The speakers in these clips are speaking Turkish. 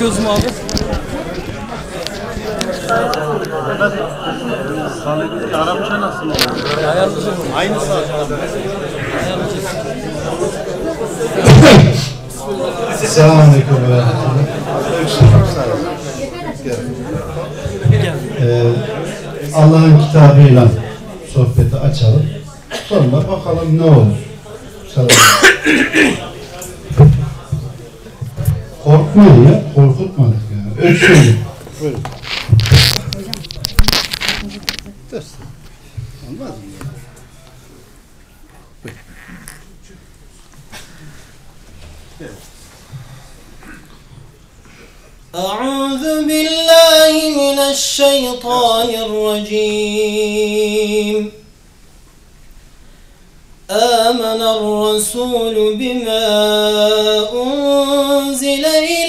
Yapıyoruz mu abi? Arapça nasıl? Ayarlayacağız. Aynı saat. Selamünaleyküm. Ee, Allah'ın kitabıyla sohbeti açalım. Sonra bakalım ne olur. Selam. Korkmayın ya, korkutmadık ya. Öksürün. Buyurun. Dursun. Olmaz mı? أعوذ بالله من الشيطان الرجيم آمن الرسول بما أنزل إليه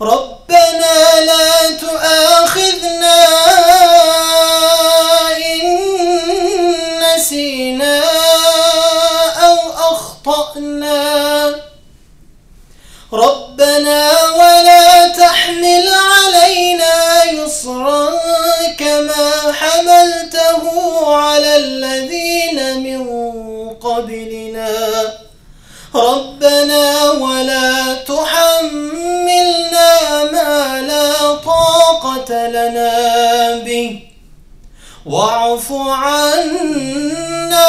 ربنا لا تؤاخذنا إن نسينا أو أخطأنا. ربنا ولا تحمل علينا يصرا كما حملته على الذين من قبلنا. ربنا ولا تحملنا طاقة لنا به. واعف عنا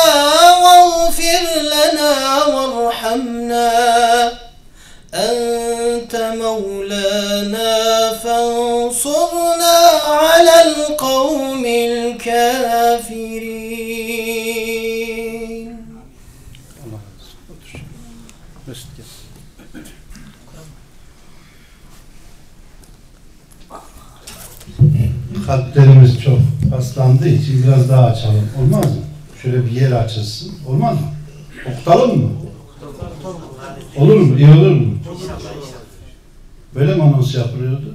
Olmaz mı? Şöyle bir yer açılsın. Olmaz mı? Okutalım mı? Olur mu? İyi olur mu? Böyle mi anons yapılıyordu?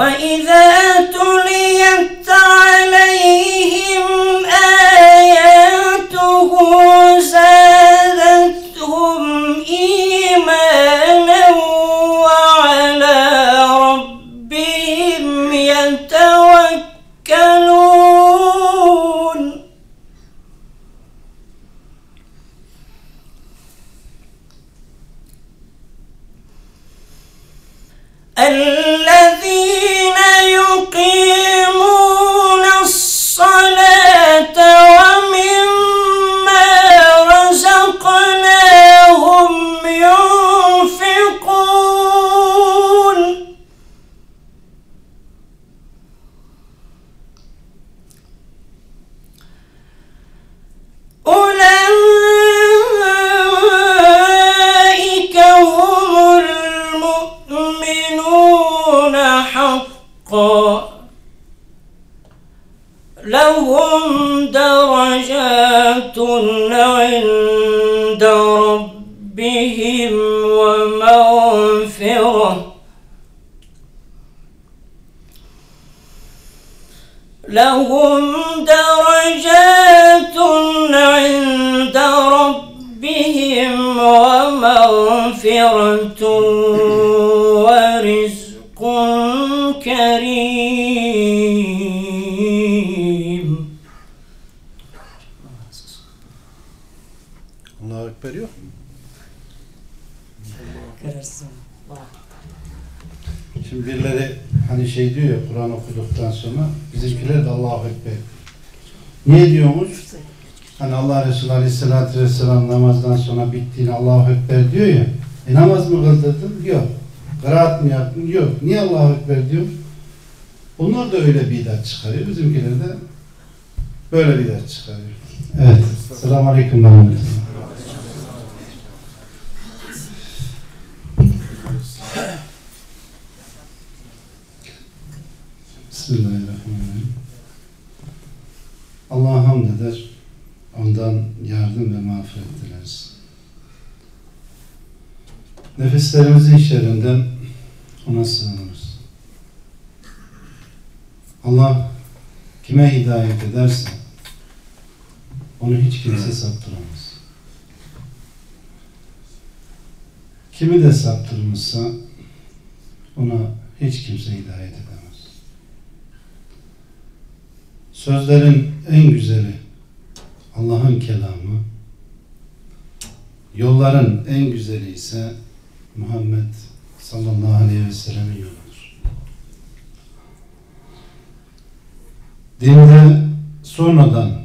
وإذا Aleyhisselatü Vesselam namazdan sonra bittiğini Allahu Ekber diyor ya. E namaz mı kıldırdın? Yok. Kıraat mı yaptın? Yok. Niye Allahu Ekber diyor? Onlar da öyle bidat çıkarıyor. Bizimkiler de böyle bidat çıkarıyor. Evet. Selamun Aleyküm. ve Rahmetullah. Bismillahirrahmanirrahim. Allah'a hamd eder, ondan yardım ve mağfiret dileriz. Nefislerimizin şerrinden ona sığınırız. Allah kime hidayet ederse onu hiç kimse saptıramaz. Kimi de saptırmışsa ona hiç kimse hidayet edemez. Sözlerin en güzeli Allah'ın kelamı, yolların en güzeli ise Muhammed sallallahu aleyhi ve sellemin yoludur. Dinde sonradan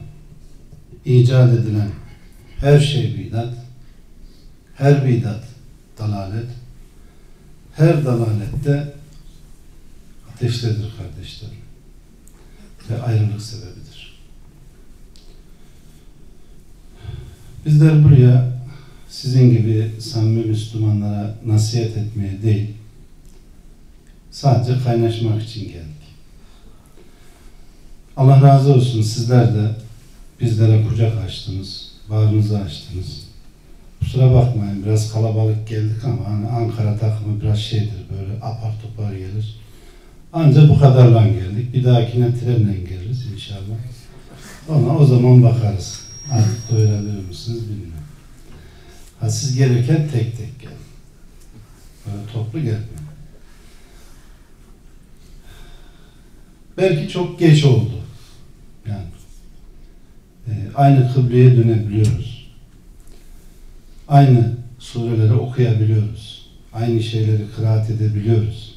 icat edilen her şey bidat, her bidat dalalet, her dalalette ateştedir kardeşlerim ve ayrılık sebebidir. Bizler buraya sizin gibi samimi Müslümanlara nasihat etmeye değil, sadece kaynaşmak için geldik. Allah razı olsun sizler de bizlere kucak açtınız, bağrınızı açtınız. Kusura bakmayın biraz kalabalık geldik ama hani Ankara takımı biraz şeydir böyle apar topar gelir. Ancak bu kadarla geldik. Bir dahakine trenle geliriz inşallah. Ona o zaman bakarız. Artık doyurabilir misiniz bilmiyorum. Ha siz gelirken tek tek gelin. Böyle toplu gelmeyin. Belki çok geç oldu. Yani e, aynı kıbleye dönebiliyoruz. Aynı sureleri okuyabiliyoruz. Aynı şeyleri kıraat edebiliyoruz.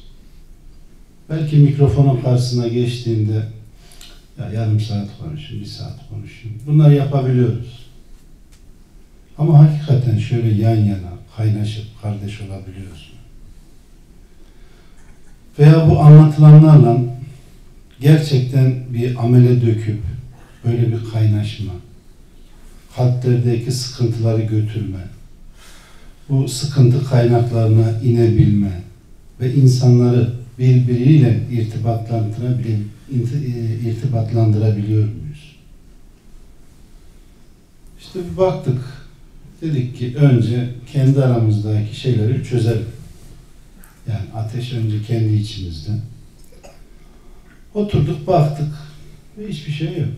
Belki mikrofonun karşısına geçtiğinde ya yarım saat konuşayım, bir saat konuşayım. Bunları yapabiliyoruz. Ama hakikaten şöyle yan yana kaynaşıp kardeş olabiliyoruz. Veya bu anlatılanlarla gerçekten bir amele döküp böyle bir kaynaşma, kalplerdeki sıkıntıları götürme, bu sıkıntı kaynaklarına inebilme ve insanları birbiriyle irtibatlandırabiliyor, irtibatlandırabiliyor muyuz? İşte bir baktık. Dedik ki önce kendi aramızdaki şeyleri çözelim. Yani ateş önce kendi içimizde. Oturduk baktık. Hiçbir şey yok.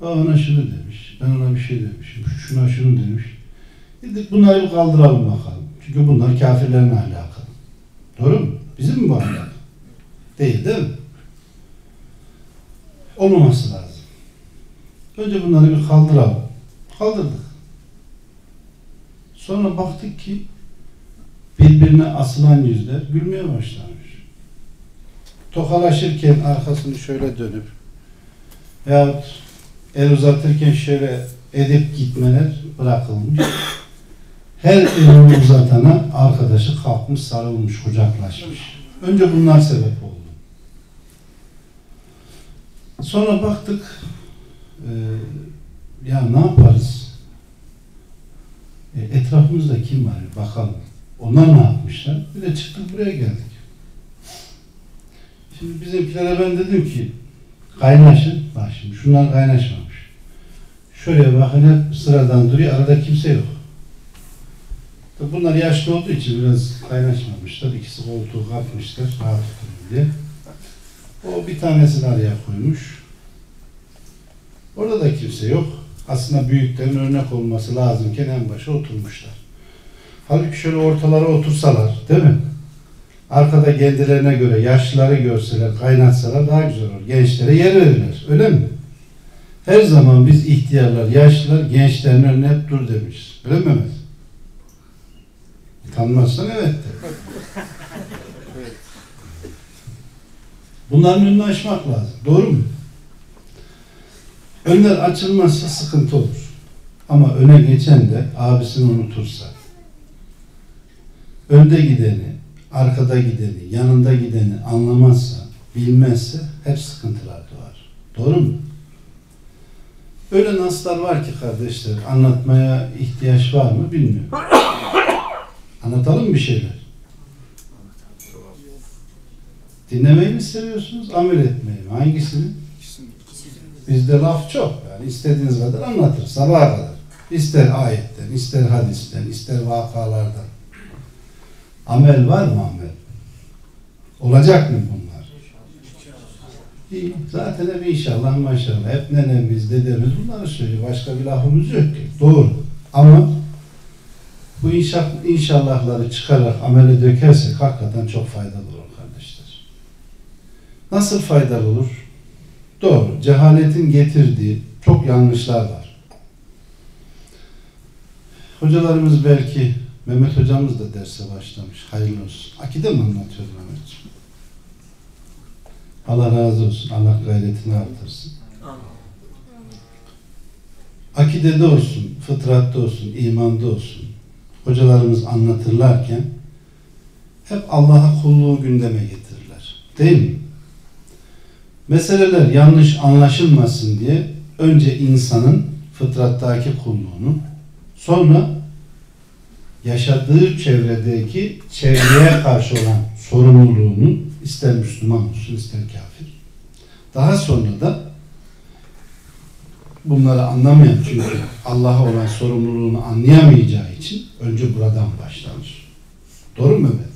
O ona şunu demiş. Ben ona bir şey demişim. şu Şuna şunu demiş. Dedik bunları bir kaldıralım bakalım. Çünkü bunlar kafirlerle alakalı. Doğru mu? Bizim mi bu alakalı? Değil değil mi? Olmaması lazım. Önce bunları bir kaldıralım. Kaldırdık. Sonra baktık ki birbirine asılan yüzler gülmeye başlamış. Tokalaşırken arkasını şöyle dönüp veyahut el uzatırken şöyle edip gitmeler bırakılmış. Her elini uzatana arkadaşı kalkmış, sarılmış, kucaklaşmış. Önce bunlar sebep oldu. Sonra baktık e, ya ne yaparız? E, etrafımızda kim var? Bakalım. Onlar ne yapmışlar? Bir de çıktık buraya geldik. Şimdi bizimkilere ben dedim ki kaynaşın. Bak şimdi şunlar kaynaşmamış. Şuraya bakın hep sıradan duruyor. Arada kimse yok. Tabi Bunlar yaşlı olduğu için biraz kaynaşmamışlar. İkisi koltuğu kalkmışlar. Rahat oturun diye. O bir tanesini araya koymuş. Orada da kimse yok. Aslında büyüklerin örnek olması lazımken en başa oturmuşlar. Halbuki şöyle ortalara otursalar, değil mi? Arkada kendilerine göre yaşlıları görseler, kaynatsalar daha güzel olur. Gençlere yer verirler. Öyle mi? Her zaman biz ihtiyarlar, yaşlılar gençlerin önüne hep dur demiş. Öyle mi Mehmet? Tanımazsan evet de. Bunların önünü açmak lazım. Doğru mu? Önler açılmazsa sıkıntı olur. Ama öne geçen de abisini unutursa, önde gideni, arkada gideni, yanında gideni anlamazsa, bilmezse hep sıkıntılar doğar. Doğru mu? Öyle naslar var ki kardeşler, anlatmaya ihtiyaç var mı bilmiyorum. Anlatalım bir şeyler? Dinlemeyi mi seviyorsunuz, amel etmeyi mi? Hangisini? Bizde laf çok. Yani istediğiniz kadar anlatır. Sabaha kadar. İster ayetten, ister hadisten, ister vakalardan. Amel var mı amel? Olacak mı bunlar? İyi. Zaten hep inşallah maşallah. Hep nenemiz, dedemiz bunları söylüyor. Başka bir lafımız yok ki. Doğru. Ama bu inşa, inşallahları çıkarak amele dökersek hakikaten çok faydalı olur kardeşler. Nasıl faydalı olur? Doğru. Cehaletin getirdiği çok yanlışlar var. Hocalarımız belki Mehmet hocamız da derse başlamış. Hayırlı olsun. Akide mi anlatıyor Mehmetciğim? Allah razı olsun. Allah gayretini artırsın. Akidede olsun, fıtratta olsun, imanda olsun. Hocalarımız anlatırlarken hep Allah'a kulluğu gündeme getirirler. Değil mi? Meseleler yanlış anlaşılmasın diye önce insanın fıtrattaki kulluğunu sonra yaşadığı çevredeki çevreye karşı olan sorumluluğunu ister Müslüman olsun ister kafir daha sonra da bunları anlamayan çünkü Allah'a olan sorumluluğunu anlayamayacağı için önce buradan başlanır. Doğru mu Mehmet?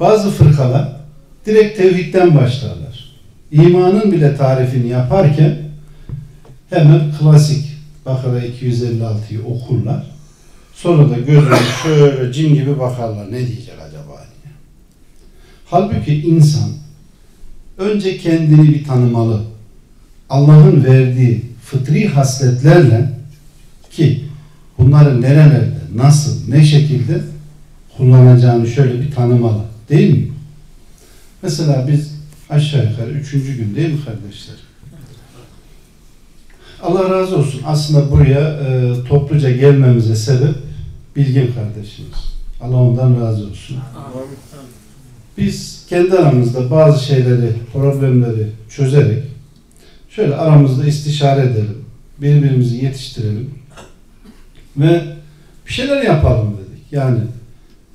Bazı fırkalar direkt tevhidden başlarlar imanın bile tarifini yaparken hemen klasik Bakara 256'yı okurlar. Sonra da gözünü şöyle cin gibi bakarlar. Ne diyecek acaba diye. Halbuki insan önce kendini bir tanımalı. Allah'ın verdiği fıtri hasletlerle ki bunları nerelerde, nasıl, ne şekilde kullanacağını şöyle bir tanımalı. Değil mi? Mesela biz aşağı yukarı üçüncü gün değil mi kardeşler? Allah razı olsun. Aslında buraya e, topluca gelmemize sebep Bilgin kardeşimiz. Allah ondan razı olsun. Biz kendi aramızda bazı şeyleri, problemleri çözerek şöyle aramızda istişare edelim. Birbirimizi yetiştirelim. Ve bir şeyler yapalım dedik. Yani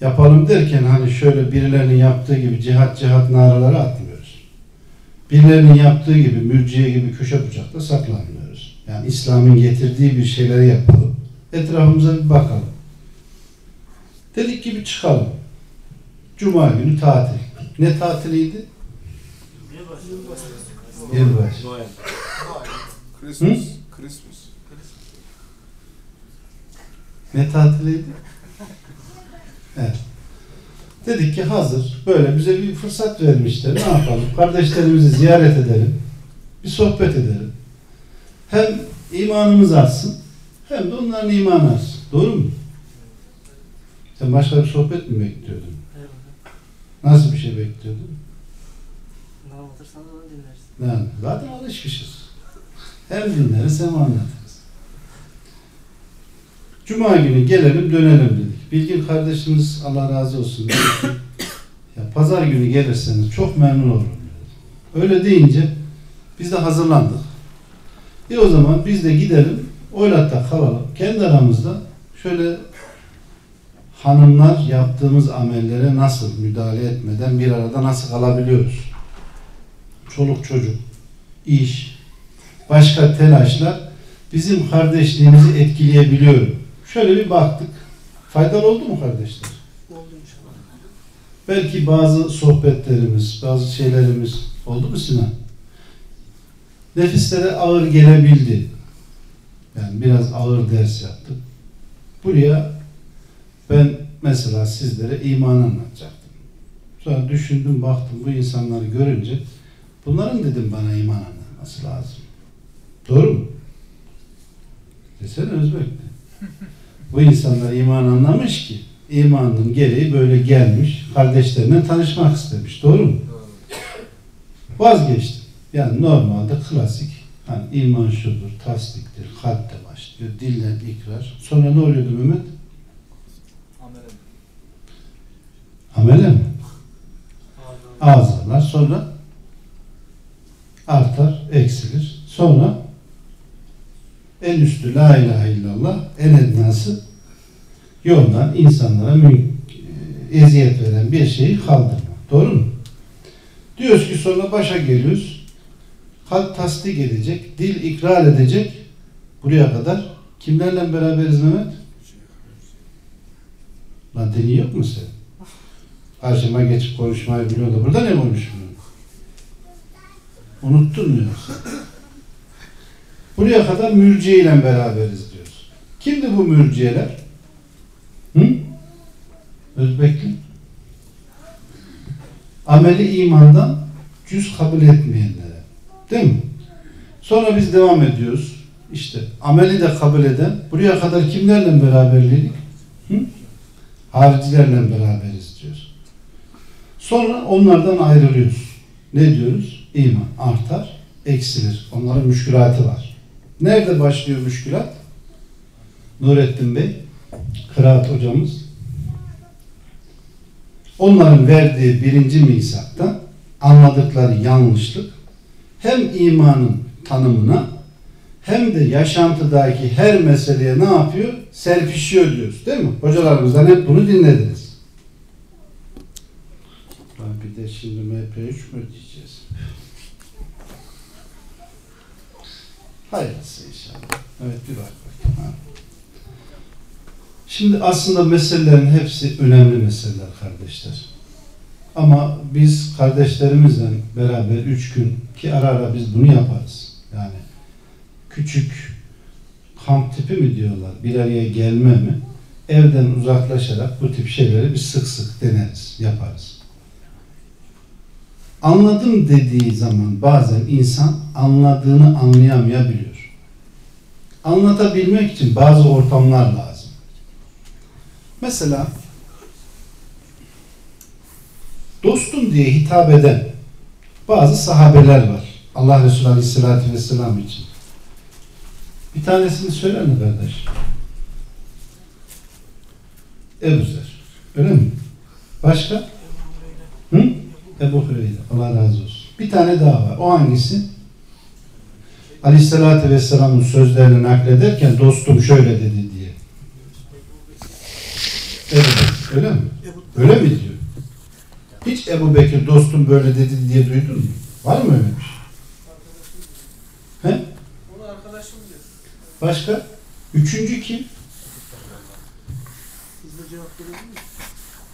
yapalım derken hani şöyle birilerinin yaptığı gibi cihat cihat naraları atmıyoruz. Birilerinin yaptığı gibi mürciye gibi köşe bucakta saklanmıyoruz. Yani İslam'ın getirdiği bir şeyleri yapalım. Etrafımıza bir bakalım. Dedik ki bir çıkalım. Cuma günü tatil. Ne tatiliydi? Yılbaşı. Noel. Christmas. Christmas. Ne tatiliydi? Evet. Dedik ki hazır böyle bize bir fırsat vermişler. Ne yapalım? Kardeşlerimizi ziyaret edelim. Bir sohbet edelim. Hem imanımız artsın hem de onların imanı artsın. Doğru mu? Sen başka bir sohbet mi bekliyordun? Nasıl bir şey bekliyordun? Ne anlatırsan onu dinlersin. Yani zaten alışmışız. Hem dinleriz hem anlatırız. Cuma günü gelelim dönelim dedik. Bilgin kardeşimiz Allah razı olsun. dedi ya pazar günü gelirseniz çok memnun olurum. dedi. Öyle deyince biz de hazırlandık. E o zaman biz de gidelim oylatta kalalım. Kendi aramızda şöyle hanımlar yaptığımız amellere nasıl müdahale etmeden bir arada nasıl kalabiliyoruz? çoluk çocuk, iş, başka telaşlar bizim kardeşliğimizi etkileyebiliyor. Şöyle bir baktık. Faydalı oldu mu kardeşler? Oldu inşallah. Belki bazı sohbetlerimiz, bazı şeylerimiz oldu mu Sinan? Nefislere ağır gelebildi. Yani biraz ağır ders yaptık. Buraya ben mesela sizlere iman anlatacaktım. Sonra düşündüm, baktım bu insanları görünce bunların dedim bana iman anlatması lazım. Doğru mu? Desene Özbek. Bu insanlar iman anlamış ki imanın gereği böyle gelmiş, kardeşlerine tanışmak istemiş. Doğru mu? Vazgeçtim. Yani normalde klasik hani iman şudur, tasdiktir, kalpte başlıyor, dilden ikrar. Sonra ne oluyordu Mehmet? Amele mi? Ağızlar. Sonra artar, eksilir. Sonra en üstü la ilahe illallah, en ednası yoldan insanlara mü- e, eziyet veren bir şeyi kaldırma. Doğru mu? Diyoruz ki sonra başa geliyoruz. Kalp tasdik edecek, dil ikrar edecek. Buraya kadar kimlerle beraberiz Mehmet? Lan dini yok mu senin? Karşıma geçip konuşmayı biliyor da burada ne konuşmuyor? Unuttun mu yoksa? Buraya kadar mürciye ile beraberiz diyoruz. Kimdi bu mürciyeler? Hı? Özbekli. Ameli imandan cüz kabul etmeyenlere. Değil mi? Sonra biz devam ediyoruz. İşte ameli de kabul eden, buraya kadar kimlerle beraberlik? Hı? Haricilerle beraberiz diyoruz. Sonra onlardan ayrılıyoruz. Ne diyoruz? İman artar, eksilir. Onların müşkülatı var. Nerede başlıyor müşkülat? Nurettin Bey, kıraat hocamız. Onların verdiği birinci misakta anladıkları yanlışlık hem imanın tanımına hem de yaşantıdaki her meseleye ne yapıyor? Serpişiyor diyoruz. Değil mi? Hocalarımızdan hep bunu dinlediniz. Lan bir de şimdi MP3 mü diyeceğiz? Hayırlısı inşallah. Evet bir bak bakayım. Ha. Şimdi aslında meselelerin hepsi önemli meseleler kardeşler. Ama biz kardeşlerimizle beraber üç gün ki ara ara biz bunu yaparız. Yani küçük kamp tipi mi diyorlar, bir araya gelme mi? Evden uzaklaşarak bu tip şeyleri biz sık sık deneriz, yaparız. Anladım dediği zaman bazen insan anladığını anlayamayabiliyor. Anlatabilmek için bazı ortamlar lazım. Mesela dostum diye hitap eden bazı sahabeler var. Allah Resulü Aleyhisselatü Vesselam için. Bir tanesini söyler mi kardeş? Ebu Zer. Öyle mi? Başka? Hı? Ebu Hüreyre. Allah razı olsun. Bir tane daha var. O hangisi? Aleyhisselatü Vesselam'ın sözlerini naklederken dostum şöyle dedi diye. Bekir. Öyle mi? Öyle mi diyor? Hiç Ebu Bekir dostum böyle dedi diye duydun mu? Var mı öyle bir şey? He? Onu arkadaşım diyor. Başka? Üçüncü kim? Hızlı cevap verebilir?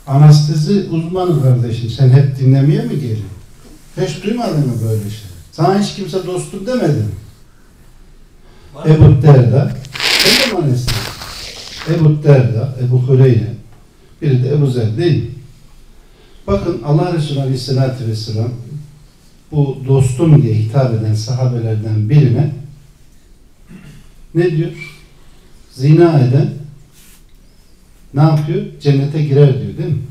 Anestezi uzmanı kardeşim. Sen hep dinlemeye mi geliyorsun? Hiç duymadın mı böyle şey? Sana hiç kimse dostum demedi mi? Ebu Derda, o zaman esnaf. Ebu Derda, Ebu Hureyre, biri de Ebu Zer değil mi? Bakın Allah Resulü Aleyhisselatü Vesselam bu dostum diye hitap eden sahabelerden birine ne diyor? Zina eden ne yapıyor? Cennete girer diyor değil mi?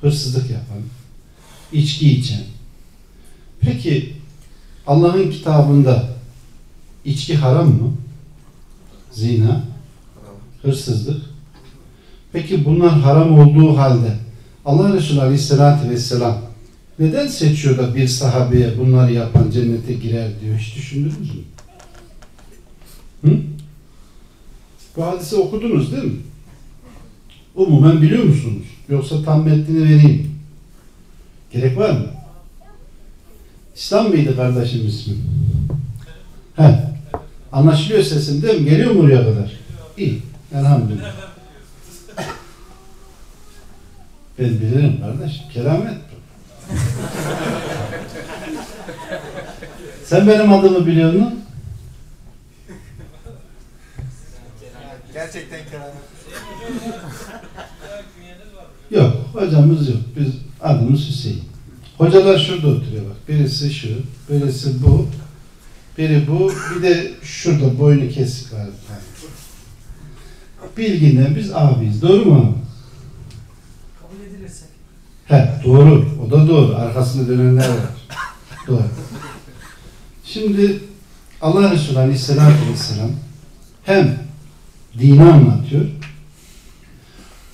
Hırsızlık yapan, içki içen. Peki Allah'ın kitabında içki haram mı? Zina, hırsızlık. Peki bunlar haram olduğu halde Allah Resulü Aleyhisselatü Vesselam neden seçiyor da bir sahabeye bunları yapan cennete girer diyor? Hiç düşündünüz mü? Hı? Bu hadisi okudunuz değil mi? Umumen biliyor musunuz? Yoksa tam metnini vereyim. Gerek var mı? İslam mıydı kardeşim ismi? He. Anlaşılıyor sesim değil mi? Geliyor mu oraya kadar? İyi. Elhamdülillah. Ben bilirim kardeşim. Keramet bu. Sen benim adımı biliyor musun? Gerçekten keramet. Yok. Hocamız yok. Biz adımız Hüseyin. Hocalar şurada oturuyor bak. Birisi şu, birisi bu, biri bu, bir de şurada boynu kesik var. Bilginden biz abiyiz. Doğru mu abi? Kabul edilirsek. He, doğru. O da doğru. Arkasında dönenler var. doğru. Şimdi Allah Resulü Aleyhisselatü Vesselam hem dini anlatıyor,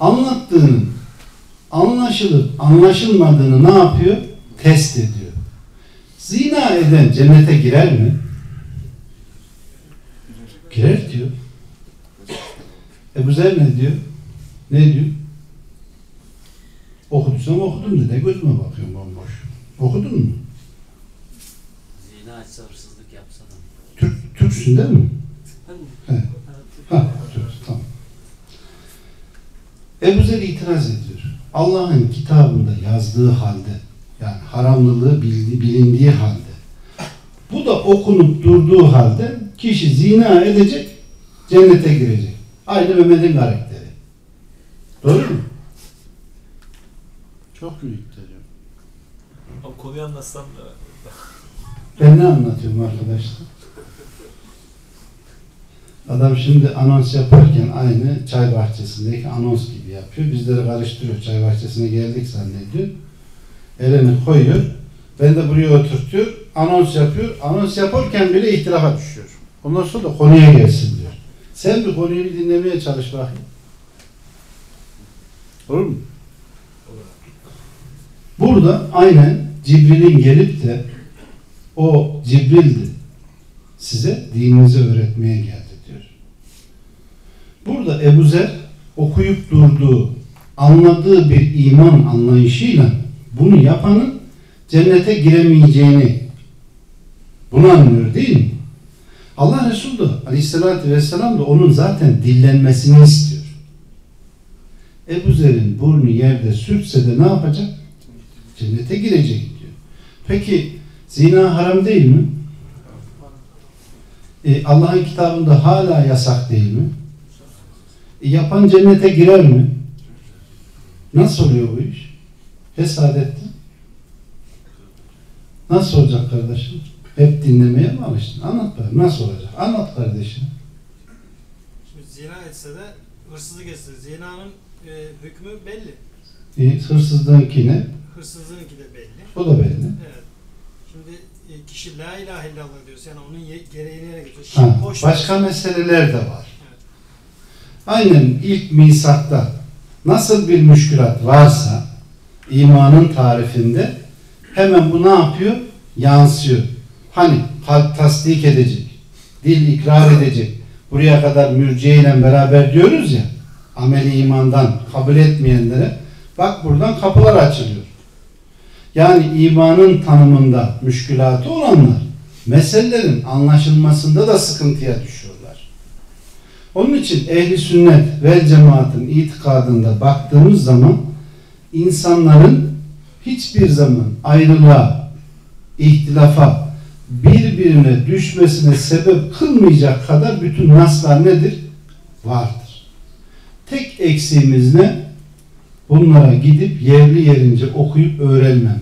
anlattığının anlaşılıp anlaşılmadığını ne yapıyor? Test ediyor. Zina eden cennete girer mi? Girer diyor. Ebu Zer ne diyor? Ne diyor? Okuduysam okudum dedi. Gözüme bakıyorum bomboş. Okudun mu? Zina açsa hırsızlık yapsa da. Türk, Türksün değil mi? Ben? He. Ha, Türk, tamam. Ebu Zer itiraz ediyor. Allah'ın kitabında yazdığı halde, yani haramlılığı bildi, bilindiği halde, bu da okunup durduğu halde kişi zina edecek, cennete girecek. Aynı Mehmet'in karakteri. Doğru mu? Çok büyük diyor. Abi konuyu anlatsam da. Ben ne anlatıyorum arkadaşlar? Adam şimdi anons yaparken aynı çay bahçesindeki anons gibi yapıyor. Bizleri karıştırıyor. Çay bahçesine geldik zannediyor. Elini koyuyor. Ben de buraya oturtuyor. Anons yapıyor. Anons yaparken bile ihtilafa düşüyor. Ondan sonra da konuya gelsin diyor. Sen bir konuyu bir dinlemeye çalış bakayım. Olur mu? Burada aynen Cibril'in gelip de o Cibril'di. Size dininizi öğretmeye geldi. Burada Ebu Zer okuyup durduğu, anladığı bir iman anlayışıyla bunu yapanın cennete giremeyeceğini bunu anlıyor değil mi? Allah Resulü de aleyhissalatü vesselam da onun zaten dillenmesini istiyor. Ebu Zer'in burnu yerde sürtse de ne yapacak? Cennete girecek diyor. Peki zina haram değil mi? E, Allah'ın kitabında hala yasak değil mi? E, yapan cennete girer mi? Nasıl oluyor bu iş? Hesadettin. Nasıl olacak kardeşim? Hep dinlemeye mi alıştın? Anlat bana. Nasıl olacak? Anlat kardeşim. Şimdi zina etse de hırsızlık etse de zinanın e, hükmü belli. E, hırsızlığınki ne? Hırsızlığınki de belli. O da belli. Evet. Şimdi e, kişi la ilahe illallah diyorsa yani onun gereğini yerine getiriyor. Başka meseleler de var. Aynen ilk misakta nasıl bir müşkülat varsa imanın tarifinde hemen bu ne yapıyor? Yansıyor. Hani kalp tasdik edecek, dil ikrar edecek. Buraya kadar mürciye ile beraber diyoruz ya, ameli imandan kabul etmeyenlere bak buradan kapılar açılıyor. Yani imanın tanımında müşkülatı olanlar meselelerin anlaşılmasında da sıkıntıya düşüyorlar. Onun için ehli sünnet ve cemaatin itikadında baktığımız zaman insanların hiçbir zaman ayrılığa ihtilafa, birbirine düşmesine sebep kılmayacak kadar bütün naslar nedir? Vardır. Tek eksiğimiz ne? Bunlara gidip yerli yerince okuyup öğrenmeme.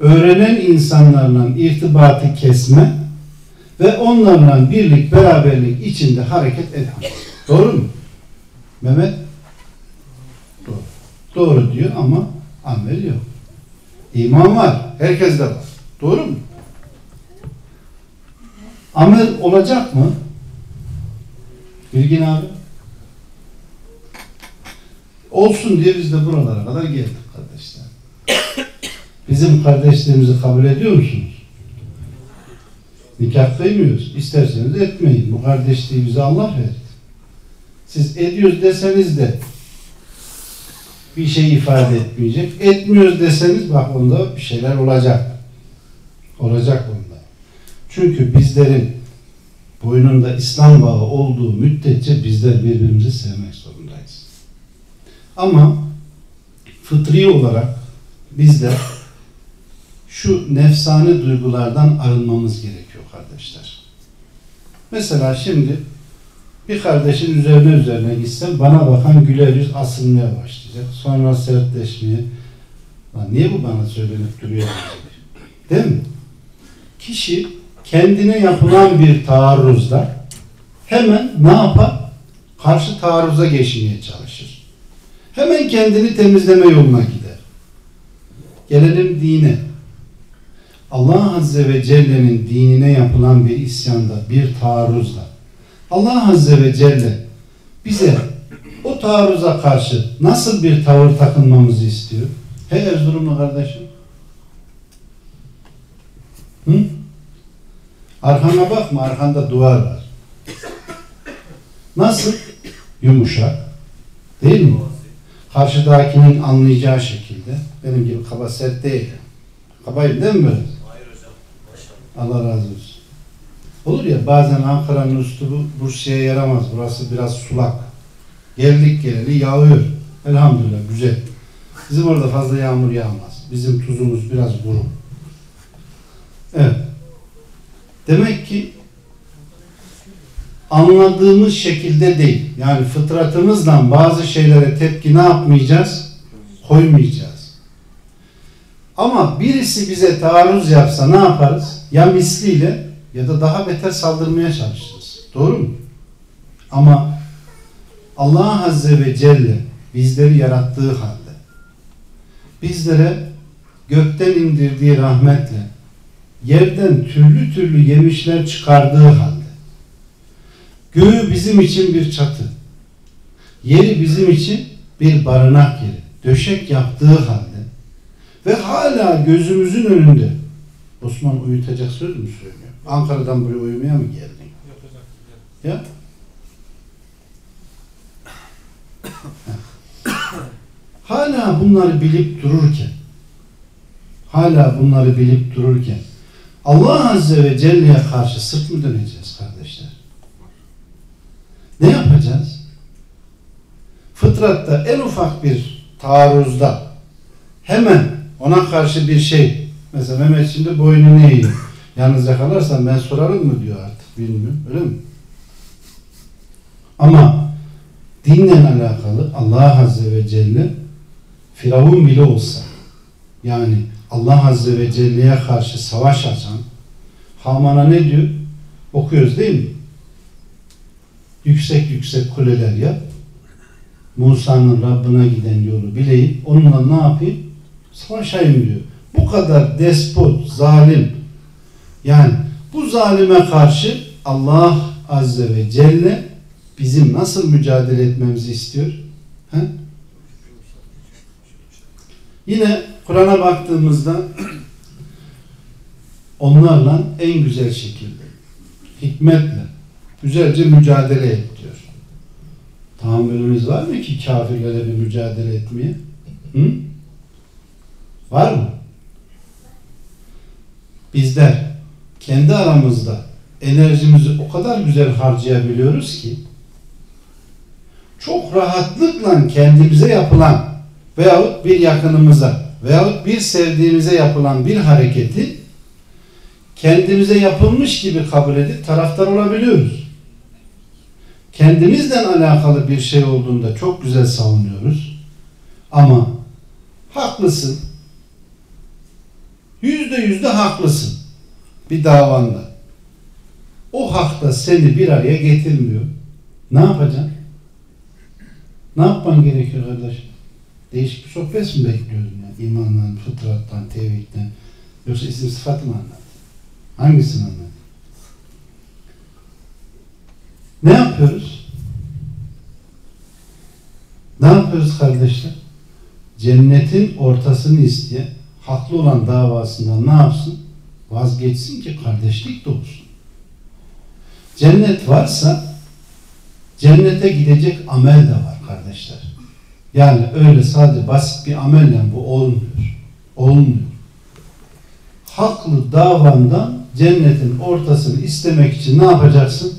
Öğrenen insanlarla irtibatı kesme ve onlarla birlik beraberlik içinde hareket etme. Doğru mu? Mehmet? Doğru. Doğru diyor ama amel yok. İman var. Herkeste var. Doğru mu? Amel olacak mı? Bilgin abi. Olsun diye biz de buralara kadar geldik kardeşler. Bizim kardeşliğimizi kabul ediyor musunuz? Nikah kıymıyoruz. İsterseniz etmeyin. Bu kardeşliği bize Allah verdi. Siz ediyoruz deseniz de bir şey ifade etmeyecek. Etmiyoruz deseniz bak onda bir şeyler olacak. Olacak bunda. Çünkü bizlerin boynunda İslam bağı olduğu müddetçe bizler birbirimizi sevmek zorundayız. Ama fıtri olarak bizler şu nefsani duygulardan arınmamız gerekiyor kardeşler. Mesela şimdi bir kardeşin üzerine üzerine gitsem bana bakan güler yüz asılmaya başlayacak. Sonra sertleşmeye. Lan niye bu bana söylenip duruyor? Değil mi? Kişi kendine yapılan bir taarruzda hemen ne yapar? Karşı taarruza geçmeye çalışır. Hemen kendini temizleme yoluna gider. Gelelim dine. Allah Azze ve Celle'nin dinine yapılan bir isyanda, bir taarruzda Allah Azze ve Celle bize o taarruza karşı nasıl bir tavır takınmamızı istiyor? He Erzurumlu kardeşim. Hı? Arkana bakma, arkanda duvar var. Nasıl? Yumuşak. Değil mi? Karşıdakinin anlayacağı şekilde. Benim gibi kaba sert değil. Kabayım değil mi böyle? Allah razı olsun. Olur ya bazen Ankara'nın üslubu Bursa'ya yaramaz. Burası biraz sulak. Geldik geleli yağıyor. Elhamdülillah güzel. Bizim orada fazla yağmur yağmaz. Bizim tuzumuz biraz kuru. Evet. Demek ki anladığımız şekilde değil. Yani fıtratımızla bazı şeylere tepki ne yapmayacağız? Koymayacağız. Ama birisi bize taarruz yapsa ne yaparız? Ya misliyle ya da daha beter saldırmaya çalışırız. Doğru mu? Ama Allah Azze ve Celle bizleri yarattığı halde bizlere gökten indirdiği rahmetle yerden türlü türlü yemişler çıkardığı halde göğü bizim için bir çatı yeri bizim için bir barınak yeri döşek yaptığı halde ve hala gözümüzün önünde Osman uyutacak söz mü söylüyor? Ankara'dan buraya uyumaya mı geldin? Ya? hala bunları bilip dururken hala bunları bilip dururken Allah Azze ve Celle'ye karşı sırt mı döneceğiz kardeşler? Ne yapacağız? Fıtratta en ufak bir taarruzda hemen ona karşı bir şey mesela Mehmet şimdi boynunu eğiyor. Yalnız yakalarsan ben sorarım mı diyor artık bilmiyorum öyle mi? Ama dinle alakalı Allah Azze ve Celle Firavun bile olsa yani Allah Azze ve Celle'ye karşı savaş açan Haman'a ne diyor? Okuyoruz değil mi? Yüksek yüksek kuleler yap. Musa'nın Rabbine giden yolu bileyim. Onunla ne yapayım? Savaşayım diyor. Bu kadar despot, zalim. Yani bu zalime karşı Allah Azze ve Celle bizim nasıl mücadele etmemizi istiyor? He? Yine Kur'an'a baktığımızda onlarla en güzel şekilde, hikmetle, güzelce mücadele et diyor. Tahammülümüz var mı ki kafirlere bir mücadele etmeye? Hı? Var mı? Bizler kendi aramızda enerjimizi o kadar güzel harcayabiliyoruz ki çok rahatlıkla kendimize yapılan veyahut bir yakınımıza veyahut bir sevdiğimize yapılan bir hareketi kendimize yapılmış gibi kabul edip taraftar olabiliyoruz. Kendimizden alakalı bir şey olduğunda çok güzel savunuyoruz. Ama haklısın. Yüzde yüzde haklısın. Bir davanda. O hak da seni bir araya getirmiyor. Ne yapacaksın? Ne yapman gerekiyor kardeşim? Değişik bir sohbet mi bekliyordun ya? İmandan, fıtrattan, tevhidden. Yoksa isim sıfatı mı anlat? Hangisini anlat? Ne yapıyoruz? Ne yapıyoruz kardeşler? Cennetin ortasını isteyen, haklı olan davasından ne yapsın? Vazgeçsin ki kardeşlik doğsun. Cennet varsa cennete gidecek amel de var kardeşler. Yani öyle sadece basit bir amelle bu olmuyor. Olmuyor. Haklı davandan cennetin ortasını istemek için ne yapacaksın?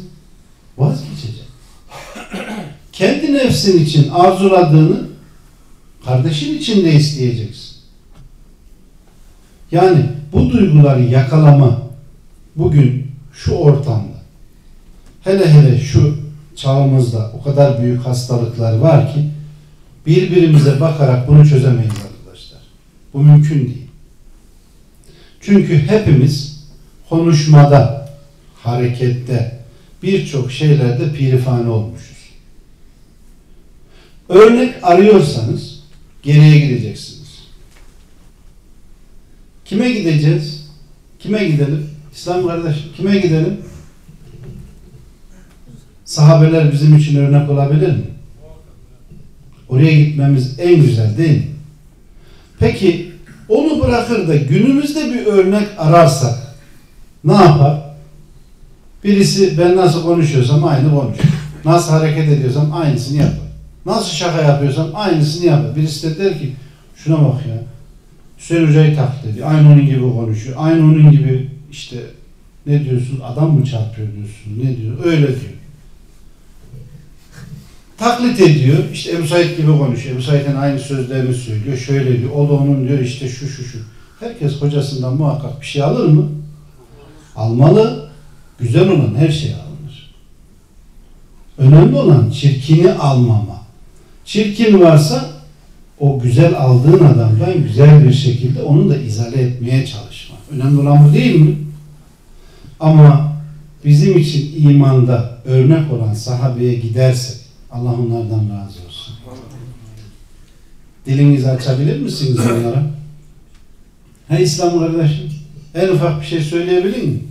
Vazgeçeceksin. Kendi nefsin için arzuladığını kardeşin için de isteyeceksin. Yani bu duyguları yakalama bugün şu ortamda hele hele şu çağımızda o kadar büyük hastalıklar var ki birbirimize bakarak bunu çözemeyiz arkadaşlar. Bu mümkün değil. Çünkü hepimiz konuşmada, harekette, birçok şeylerde pirifane olmuşuz. Örnek arıyorsanız geriye gideceksiniz. Kime gideceğiz? Kime gidelim? İslam kardeş, kime gidelim? Sahabeler bizim için örnek olabilir mi? Oraya gitmemiz en güzel değil mi? Peki onu bırakır da günümüzde bir örnek ararsak ne yapar? Birisi ben nasıl konuşuyorsam aynı konuşur. Nasıl hareket ediyorsam aynısını yapar. Nasıl şaka yapıyorsam aynısını yapar. Birisi de der ki şuna bak ya. Hüseyin Hoca'yı taklit ediyor. Aynı onun gibi konuşuyor. Aynı onun gibi işte ne diyorsun adam mı çarpıyor diyorsun ne diyor öyle diyor. Taklit ediyor. İşte Ebu Said gibi konuşuyor. Ebu Said'in aynı sözlerini söylüyor. Şöyle diyor. O da onun diyor işte şu şu şu. Herkes hocasından muhakkak bir şey alır mı? Almalı. Güzel olan her şey alınır. Önemli olan çirkini almama. Çirkin varsa o güzel aldığın adamdan güzel bir şekilde onu da izale etmeye çalışma. Önemli olan bu değil mi? Ama bizim için imanda örnek olan sahabeye gidersek Allah onlardan razı olsun. Dilinizi açabilir misiniz onlara? He İslam kardeşim? En ufak bir şey söyleyebilir miyim?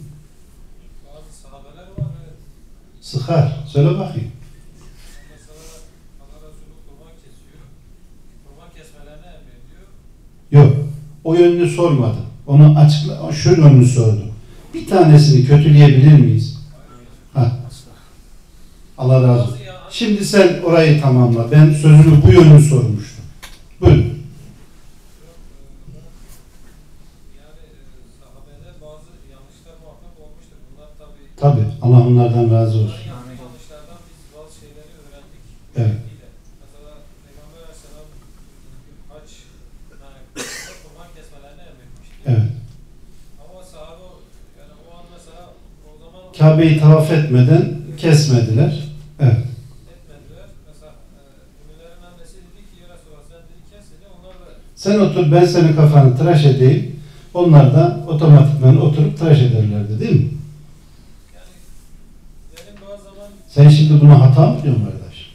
Sıkar. Söyle bakayım. Mesela Allah Resulü kurban kesiyor. Kurban kesmelerini emrediyor. Yok. O yönünü sormadım. Onu açıkla, şu yönünü sordum. Bir tanesini kötüleyebilir miyiz? Ha. Allah razı olsun. Şimdi sen orayı tamamla. Ben sözünü bu yönünü sormuştum. Buyurun. e, Tabi. Allah onlardan razı olsun. Bunların yaptığı yanlışlardan biz bazı şeyleri öğrendik. Evet. Değil. Mesela Peygamber Aleyhisselam hac yani kurban kesmelerini emretmişti. Evet. Ama sahabe o- yani o an mesela o zaman Kabe'yi tavaf etmeden kesmediler. Evet. sen otur ben senin kafanı tıraş edeyim. Onlar da otomatikman oturup tıraş ederlerdi değil mi? Sen şimdi buna hata mı diyorsun kardeş?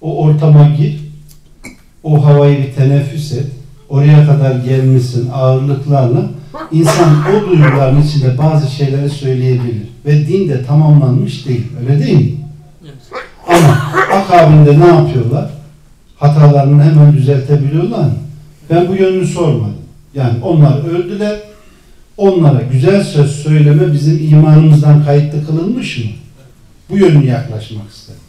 O ortama gir. O havayı bir teneffüs et. Oraya kadar gelmişsin ağırlıklarla. İnsan o duyguların içinde bazı şeyleri söyleyebilir. Ve din de tamamlanmış değil. Öyle değil mi? Ama akabinde ne yapıyorlar? Hatalarını hemen düzeltebiliyorlar mı? Ben bu yönünü sormadım. Yani onlar öldüler. Onlara güzel söz söyleme bizim imanımızdan kayıtlı kılınmış mı? Bu yönü yaklaşmak istedim.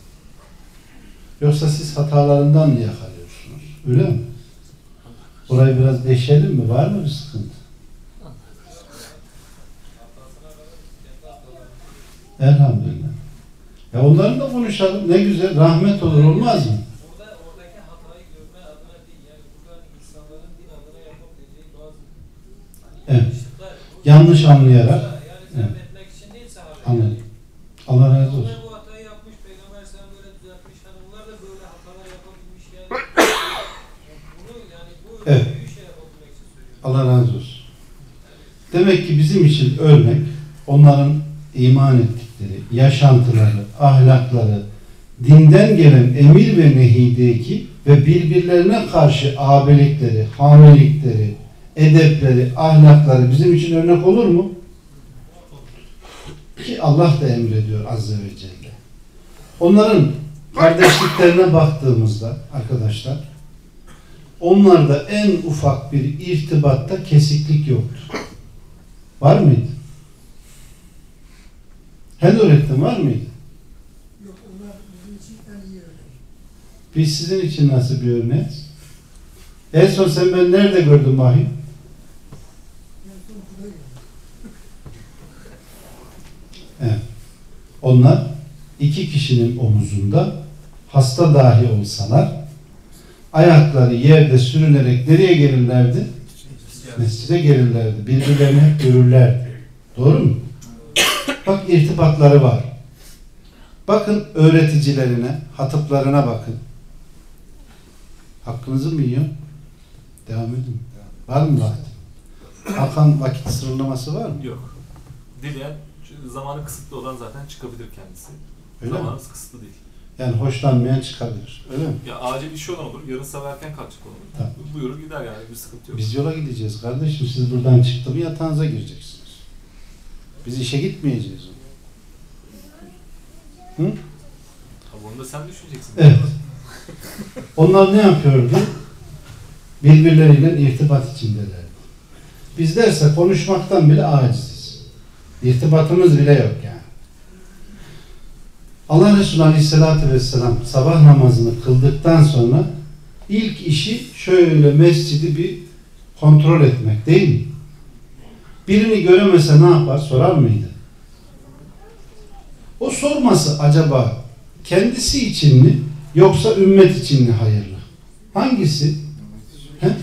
Yoksa siz hatalarından mı yakalıyorsunuz? Öyle mi? Burayı biraz deşelim mi? Var mı bir sıkıntı? Elhamdülillah. Ya onları da konuşalım. Ne güzel. Rahmet olur olmaz mı? Evet. Yanlış anlayarak. Evet. Anladım. Allah razı olsun. Evet. Allah razı olsun. Demek ki bizim için örnek onların iman ettikleri, yaşantıları, ahlakları, dinden gelen emir ve nehideki ve birbirlerine karşı abilikleri, hamilikleri, edepleri, ahlakları bizim için örnek olur mu? Ki Allah da emrediyor Azze ve Celle. Onların kardeşliklerine baktığımızda arkadaşlar onlarda en ufak bir irtibatta kesiklik yoktu. Var mıydı? Her öğretmen var mıydı? Yok onlar bizim için en iyi örnek. Biz sizin için nasıl bir örneğiz? En son sen ben nerede gördün Mahir? Evet. Onlar iki kişinin omuzunda hasta dahi olsalar ayakları yerde sürünerek nereye gelirlerdi? Mescide gelirlerdi. Birbirlerini hep görürlerdi. Doğru mu? Bak irtibatları var. Bakın öğreticilerine, hatıplarına bakın. Hakkınızı mı yiyor? Devam edin. Var mı vakit? Hakan vakit sınırlaması var mı? Yok. Dileyen zamanı kısıtlı olan zaten çıkabilir kendisi. Öyle mi? Zamanımız kısıtlı değil. Yani hoşlanmayan çıkabilir. Öyle mi? Ya acil işi olan olur. Yarın sabah erken kalkacak olur. Tamam. Buyurur gider yani bir sıkıntı yok. Biz yola gideceğiz kardeşim. Siz buradan çıktı mı yatağınıza gireceksiniz. Biz işe gitmeyeceğiz. Hı? Ha, bunu da sen düşüneceksin. Evet. Onlar ne yapıyordu? Birbirleriyle irtibat içindelerdi. Bizlerse konuşmaktan bile aciziz. İrtibatımız bile yok yani. Allah Resulü Aleyhisselatü Vesselam sabah namazını kıldıktan sonra ilk işi şöyle mescidi bir kontrol etmek değil mi? Birini göremese ne yapar? Sorar mıydı? O sorması acaba kendisi için mi yoksa ümmet için mi hayırlı? Hangisi? He?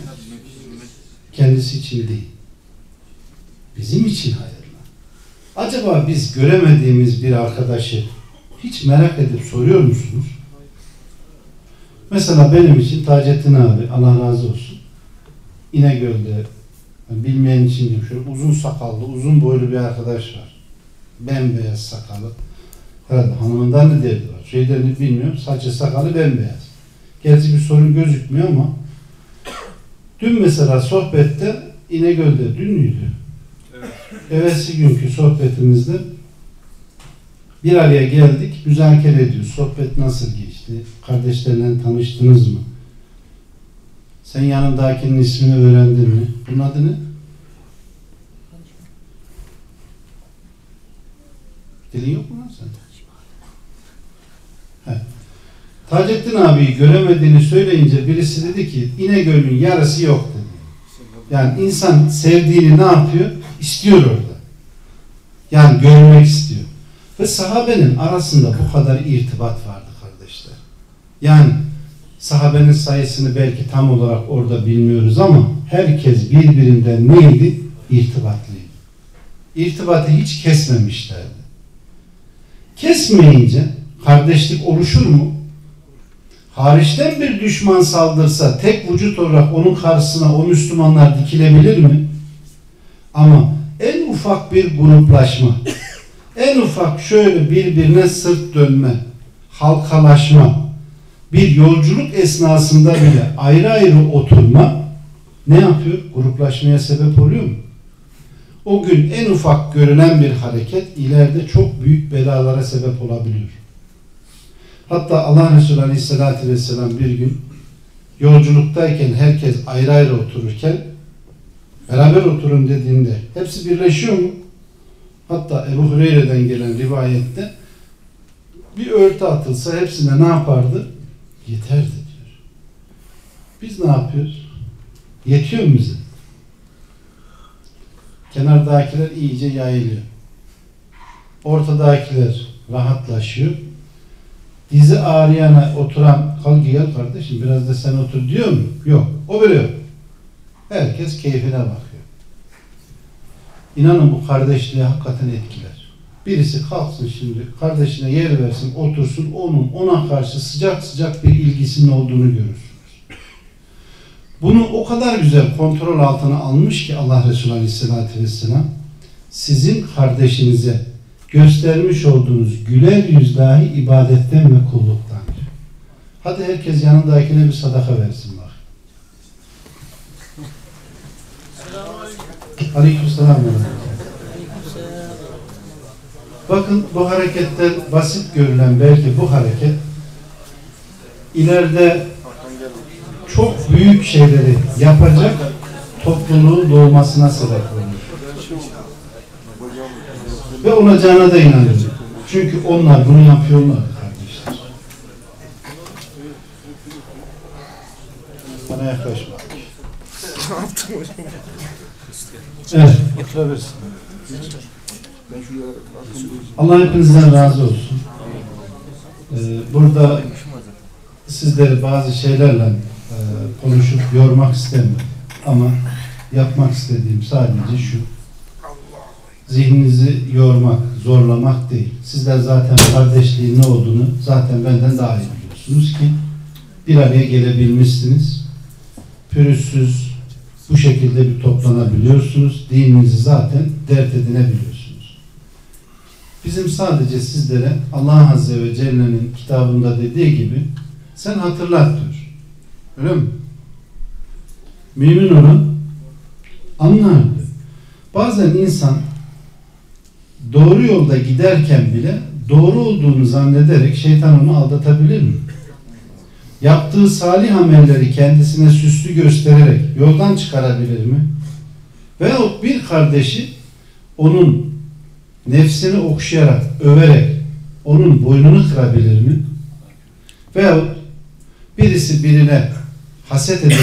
Kendisi için değil. Bizim için hayırlı. Acaba biz göremediğimiz bir arkadaşı hiç merak edip soruyor musunuz? Mesela benim için Taceddin abi Allah razı olsun. İnegöl'de yani bilmeyen için diyeyim şöyle uzun sakallı, uzun boylu bir arkadaş var. Bembeyaz sakalı. Herhalde hanımından ne derdi var. Şeylerini bilmiyorum. Saçı sakalı bembeyaz. Gerçi bir sorun gözükmüyor ama dün mesela sohbette İnegöl'de dün müydü? Evet. Evvelsi günkü sohbetimizde bir araya geldik, müzakere ediyoruz. Sohbet nasıl geçti? Kardeşlerle tanıştınız mı? Sen yanındakinin ismini öğrendin mi? Bunun adı ne? Dilin yok mu lan sen? He. Taceddin abiyi göremediğini söyleyince birisi dedi ki İnegöl'ün yarısı yok dedi. Yani insan sevdiğini ne yapıyor? İstiyor orada. Yani görmek istiyor. Ve sahabenin arasında bu kadar irtibat vardı kardeşler. Yani sahabenin sayısını belki tam olarak orada bilmiyoruz ama herkes birbirinden neydi? İrtibatlıydı. İrtibatı hiç kesmemişlerdi. Kesmeyince kardeşlik oluşur mu? Hariçten bir düşman saldırsa tek vücut olarak onun karşısına o Müslümanlar dikilebilir mi? Ama en ufak bir gruplaşma, en ufak şöyle birbirine sırt dönme, halkalaşma, bir yolculuk esnasında bile ayrı ayrı oturma ne yapıyor? Gruplaşmaya sebep oluyor mu? O gün en ufak görünen bir hareket ileride çok büyük belalara sebep olabiliyor. Hatta Allah Resulü Aleyhisselatü Vesselam bir gün yolculuktayken herkes ayrı ayrı otururken beraber oturun dediğinde hepsi birleşiyor mu? Hatta Ebu Hureyre'den gelen rivayette bir örtü atılsa hepsine ne yapardı? Yeterdi diyor. Biz ne yapıyoruz? Yetiyor mu bize? Kenardakiler iyice yayılıyor. Ortadakiler rahatlaşıyor. Dizi ağrıyana oturan kalk gel kardeşim biraz da sen otur diyor mu? Yok. O yok. Herkes keyfine bakıyor. İnanın bu kardeşliği hakikaten etkiler. Birisi kalksın şimdi kardeşine yer versin, otursun, onun ona karşı sıcak sıcak bir ilgisinin olduğunu görürsünüz. Bunu o kadar güzel kontrol altına almış ki Allah Resulü Aleyhisselatü Vesselam sizin kardeşinize göstermiş olduğunuz güler yüz dahi ibadetten ve kulluktan. Hadi herkes yanındakine bir sadaka versin bak. Aleykümselam. Bakın bu hareketler basit görülen belki bu hareket ileride çok büyük şeyleri yapacak topluluğun doğmasına sebep olur. Ve olacağına da inanıyorum. Çünkü onlar bunu yapıyorlar kardeşler. Bana yaklaşma. Evet, oturabilirsin. Allah hepinizden razı olsun. Ee, burada sizleri bazı şeylerle e, konuşup yormak istemiyorum. Ama yapmak istediğim sadece şu. Zihninizi yormak, zorlamak değil. Sizler zaten kardeşliğin ne olduğunu zaten benden daha iyi biliyorsunuz ki bir araya gelebilmişsiniz. Pürüzsüz bu şekilde bir toplanabiliyorsunuz. Dininizi zaten dert edinebiliyorsunuz. Bizim sadece sizlere Allah Azze ve Celle'nin kitabında dediği gibi sen hatırlat diyor. Öyle mi? Mümin olan anlar diyor. Bazen insan doğru yolda giderken bile doğru olduğunu zannederek şeytan onu aldatabilir mi? Yaptığı salih amelleri kendisine süslü göstererek yoldan çıkarabilir mi? Veyahut bir kardeşi onun nefsini okşayarak, överek onun boynunu kırabilir mi? Veyahut birisi birine haset ederek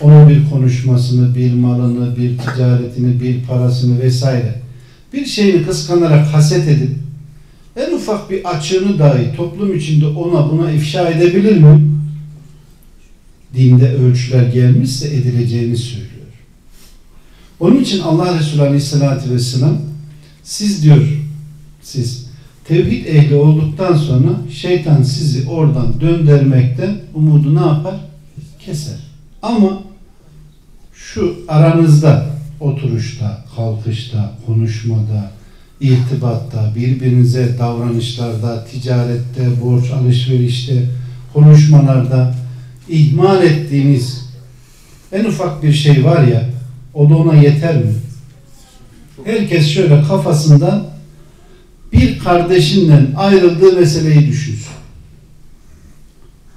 onun bir konuşmasını, bir malını, bir ticaretini, bir parasını vesaire bir şeyini kıskanarak haset edip en ufak bir açığını dahi toplum içinde ona buna ifşa edebilir mi? Dinde ölçüler gelmişse edileceğini söylüyor. Onun için Allah Resulü Aleyhisselatü Vesselam siz diyor siz tevhid ehli olduktan sonra şeytan sizi oradan döndürmekten umudu ne yapar? Keser. Ama şu aranızda oturuşta, kalkışta, konuşmada, irtibatta, birbirinize davranışlarda, ticarette, borç alışverişte, konuşmalarda ihmal ettiğiniz en ufak bir şey var ya o da ona yeter mi? Herkes şöyle kafasından bir kardeşinden ayrıldığı meseleyi düşünsün.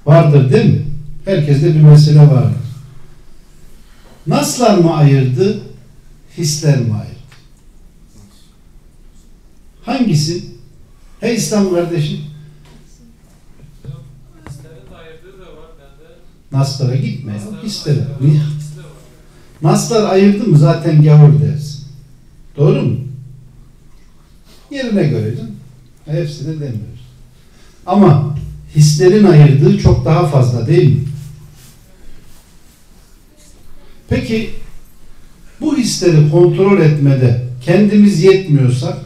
Vardır değil mi? Herkeste bir mesele vardır. Naslar mı ayırdı? Hisler mi ayırdı? Hangisi? Hey İslam kardeşim. Hislerin de ayırdığı da var bende. Naslara gitme ya. Var, Niye? Naslar ayırdı mı zaten gavur dersin. Doğru mu? Yerine göre canım. Hepsini demiyoruz. Ama hislerin ayırdığı çok daha fazla değil mi? Peki bu hisleri kontrol etmede kendimiz yetmiyorsak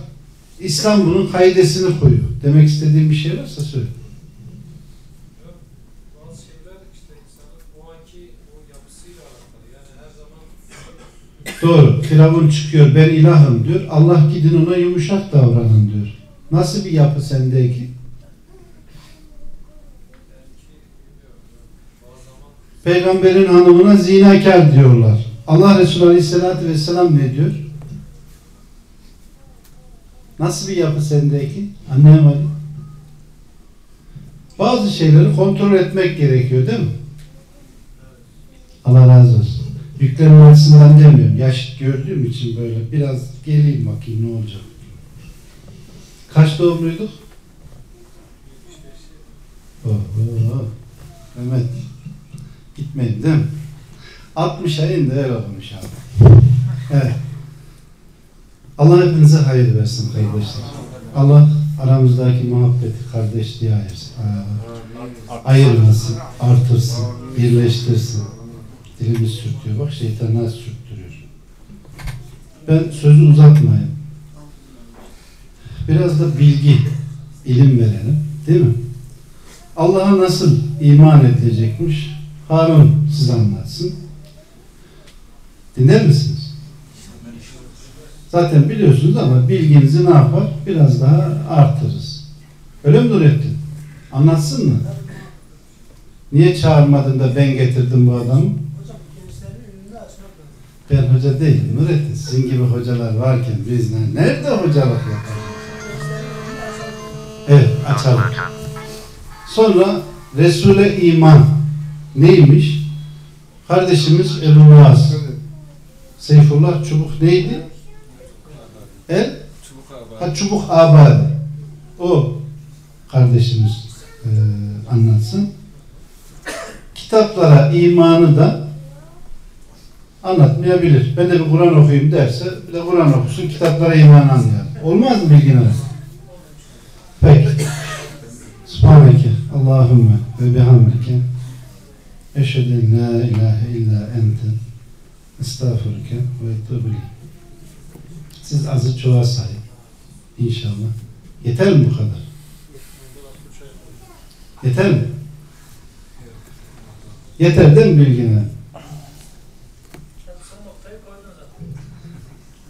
İslam bunun kaidesini koyuyor. Demek istediğim bir şey varsa söyle. Bazı şeyler işte insanın o anki o yapısıyla alakalı. Yani her zaman Doğru. Firavun çıkıyor ben ilahım diyor. Allah gidin ona yumuşak davranın diyor. Nasıl bir yapı sendeki? Peygamberin hanımına zinakar diyorlar. Allah Resulü Aleyhisselatü Vesselam ne diyor? Nasıl bir yapı sendeki? Anlayamadım. Bazı şeyleri kontrol etmek gerekiyor değil mi? Allah razı olsun. Yüklenme açısından demiyorum. Yaş gördüğüm için böyle biraz geleyim bakayım ne olacak. Kaç doğumluyduk? Mehmet. Gitmeyin değil mi? 60'a in de öyle olmuş abi. Evet. Allah hepinize hayır versin kardeşler. Allah aramızdaki muhabbeti, kardeşliği ayırsın. Aa, ayırmasın, artırsın, birleştirsin. Dilimiz sürtüyor. Bak şeytan nasıl sürttürüyor. Ben sözü uzatmayayım. Biraz da bilgi, ilim verelim. Değil mi? Allah'a nasıl iman edilecekmiş? Harun size anlatsın. Dinler misiniz? Zaten biliyorsunuz ama bilginizi ne yapar? Biraz daha artırırız. Öyle mi Nurettin? Anlatsın mı? Niye çağırmadın da ben getirdim bu adamı? Ben hoca değilim Nurettin. Sizin gibi hocalar varken biz ne- nerede hocalık lazım. Evet açalım. Sonra Resul'e iman neymiş? Kardeşimiz Ebu Muaz. Seyfullah Çubuk neydi? Abi. Ha Çubuk Abadi. O kardeşimiz e, anlatsın. Kitaplara imanı da anlatmayabilir. Ben de bir Kur'an okuyayım derse bir de Kur'an okusun kitaplara iman anlayalım. Olmaz mı bilgin? Peki. Subhaneke Allahümme ve bihamdike eşhedü en la ilahe illa ente estağfurke ve etûbü ileyk. Siz azı çoğa sayın. İnşallah. Yeter mi bu kadar? Yeter mi? Yeter değil mi bilgine?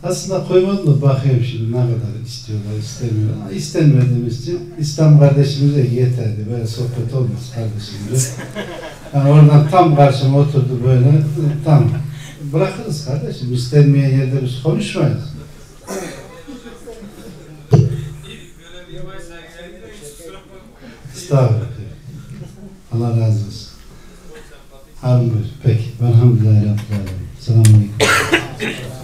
Aslında koymadım da bakıyorum şimdi ne kadar istiyorlar, istemiyorlar. Ama istenmediğimiz için İslam kardeşimize yeterdi. Böyle sohbet olmaz kardeşimle. Yani oradan tam karşıma oturdu böyle. Tam. Bırakırız kardeşim. İstenmeyen yerde biz konuşmayız. Estağfurullah. Allah razı olsun. Harun buyur. Peki. Alemin. Selamun Aleyküm.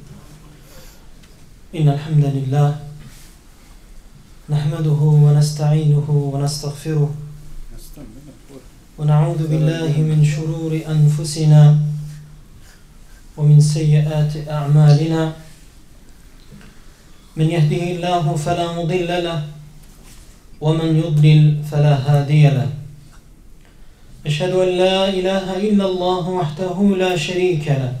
إن الحمد لله نحمده ونستعينه ونستغفره ونعوذ بالله من شرور أنفسنا ومن سيئات أعمالنا. من يهده الله فلا مضل له ومن يضلل فلا هادي له. أشهد أن لا إله إلا الله وحده لا شريك له.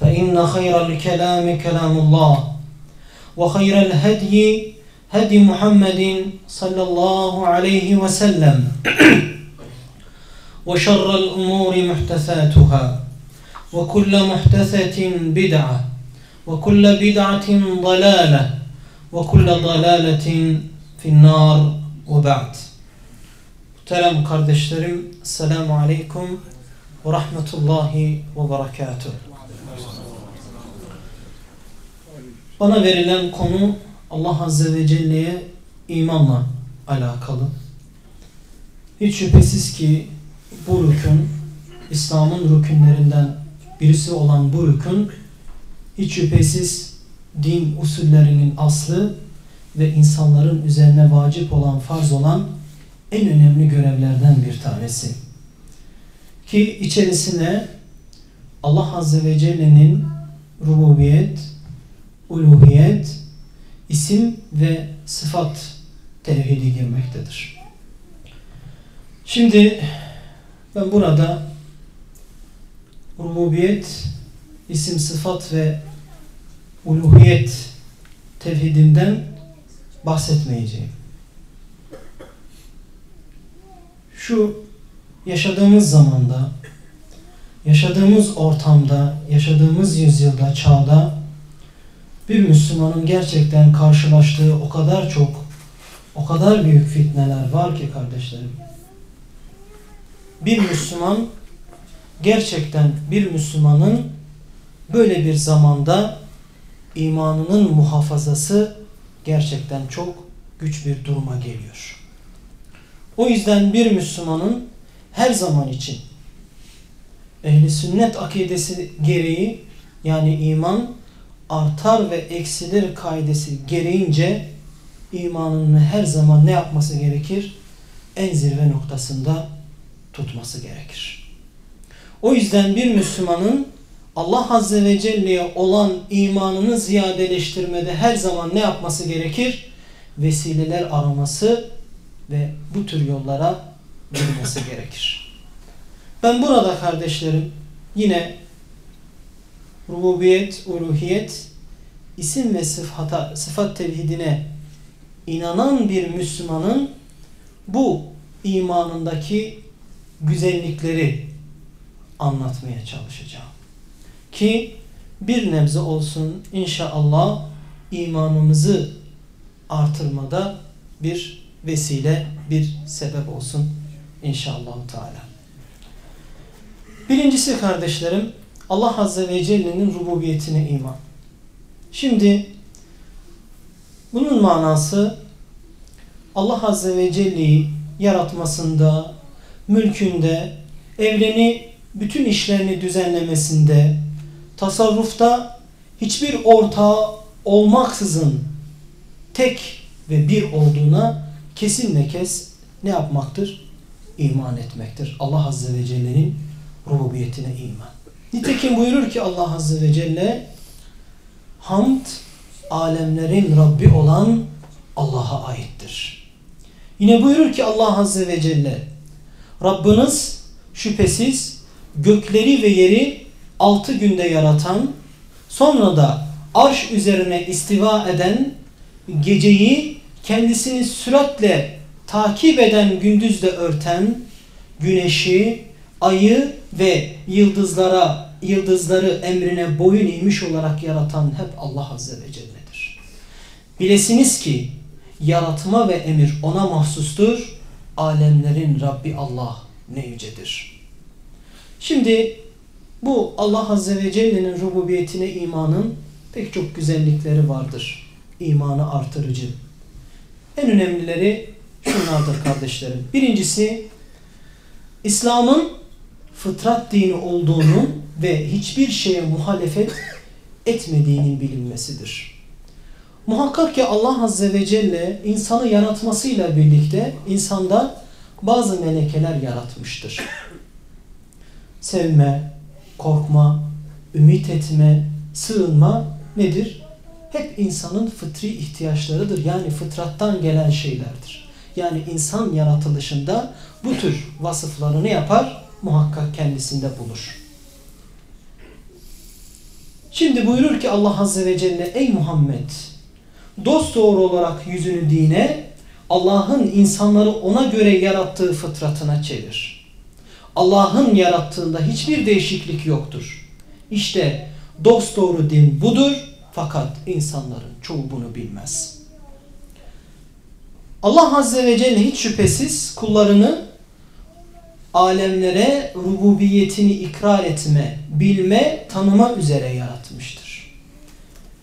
فإن خير الكلام كلام الله وخير الهدي هدي محمد صلى الله عليه وسلم وشر الأمور محدثاتها وكل محدثة بدعة وكل بدعة ضلالة وكل ضلالة في النار وبعد Muhterem kardeşlerim, Selamun Aleyküm ve Rahmetullahi ve Berekatuhu. Bana verilen konu Allah Azze ve Celle'ye imanla alakalı. Hiç şüphesiz ki bu rükün, İslam'ın rükünlerinden birisi olan bu rükün, hiç şüphesiz din usullerinin aslı ve insanların üzerine vacip olan, farz olan en önemli görevlerden bir tanesi. Ki içerisine Allah Azze ve Celle'nin rububiyet, uluhiyet, isim ve sıfat tevhidi girmektedir. Şimdi ben burada rububiyet, isim sıfat ve uluhiyet tevhidinden bahsetmeyeceğim. Şu yaşadığımız zamanda, yaşadığımız ortamda, yaşadığımız yüzyılda, çağda bir Müslümanın gerçekten karşılaştığı o kadar çok, o kadar büyük fitneler var ki kardeşlerim. Bir Müslüman gerçekten bir Müslümanın böyle bir zamanda imanının muhafazası gerçekten çok güç bir duruma geliyor. O yüzden bir Müslümanın her zaman için ehli sünnet akidesi gereği yani iman artar ve eksilir kaidesi gereğince imanını her zaman ne yapması gerekir? En zirve noktasında tutması gerekir. O yüzden bir Müslümanın Allah Azze ve Celle'ye olan imanını ziyadeleştirmede her zaman ne yapması gerekir? Vesileler araması ve bu tür yollara girmesi gerekir. Ben burada kardeşlerim yine rububiyet, uluhiyet, isim ve sıfata, sıfat tevhidine inanan bir Müslümanın bu imanındaki güzellikleri anlatmaya çalışacağım. Ki bir nebze olsun inşallah imanımızı artırmada bir vesile, bir sebep olsun inşallah Teala. Birincisi kardeşlerim Allah Azze ve Celle'nin rububiyetine iman. Şimdi bunun manası Allah Azze ve Celle'yi yaratmasında, mülkünde, evreni bütün işlerini düzenlemesinde, tasarrufta hiçbir ortağı olmaksızın tek ve bir olduğuna kesinle kes ne yapmaktır? İman etmektir. Allah Azze ve Celle'nin rububiyetine iman. Nitekim buyurur ki Allah Azze ve Celle hamd alemlerin Rabbi olan Allah'a aittir. Yine buyurur ki Allah Azze ve Celle Rabbiniz şüphesiz gökleri ve yeri altı günde yaratan sonra da arş üzerine istiva eden geceyi kendisini süratle takip eden gündüzle örten güneşi, ayı ve yıldızlara yıldızları emrine boyun eğmiş olarak yaratan hep Allah Azze ve Celle'dir. Bilesiniz ki yaratma ve emir ona mahsustur. Alemlerin Rabbi Allah ne yücedir. Şimdi bu Allah Azze ve Celle'nin rububiyetine imanın pek çok güzellikleri vardır. İmanı artırıcı. En önemlileri şunlardır kardeşlerim. Birincisi İslam'ın fıtrat dini olduğunu ve hiçbir şeye muhalefet etmediğinin bilinmesidir. Muhakkak ki Allah Azze ve Celle insanı yaratmasıyla birlikte insanda bazı melekeler yaratmıştır. Sevme, korkma, ümit etme, sığınma nedir? Hep insanın fıtri ihtiyaçlarıdır. Yani fıtrattan gelen şeylerdir. Yani insan yaratılışında bu tür vasıflarını yapar, muhakkak kendisinde bulur. Şimdi buyurur ki Allah Azze ve Celle ey Muhammed dost doğru olarak yüzünü dine Allah'ın insanları ona göre yarattığı fıtratına çevir. Allah'ın yarattığında hiçbir değişiklik yoktur. İşte dost doğru din budur fakat insanların çoğu bunu bilmez. Allah Azze ve Celle hiç şüphesiz kullarını alemlere rububiyetini ikrar etme, bilme, tanıma üzere yaratmıştır.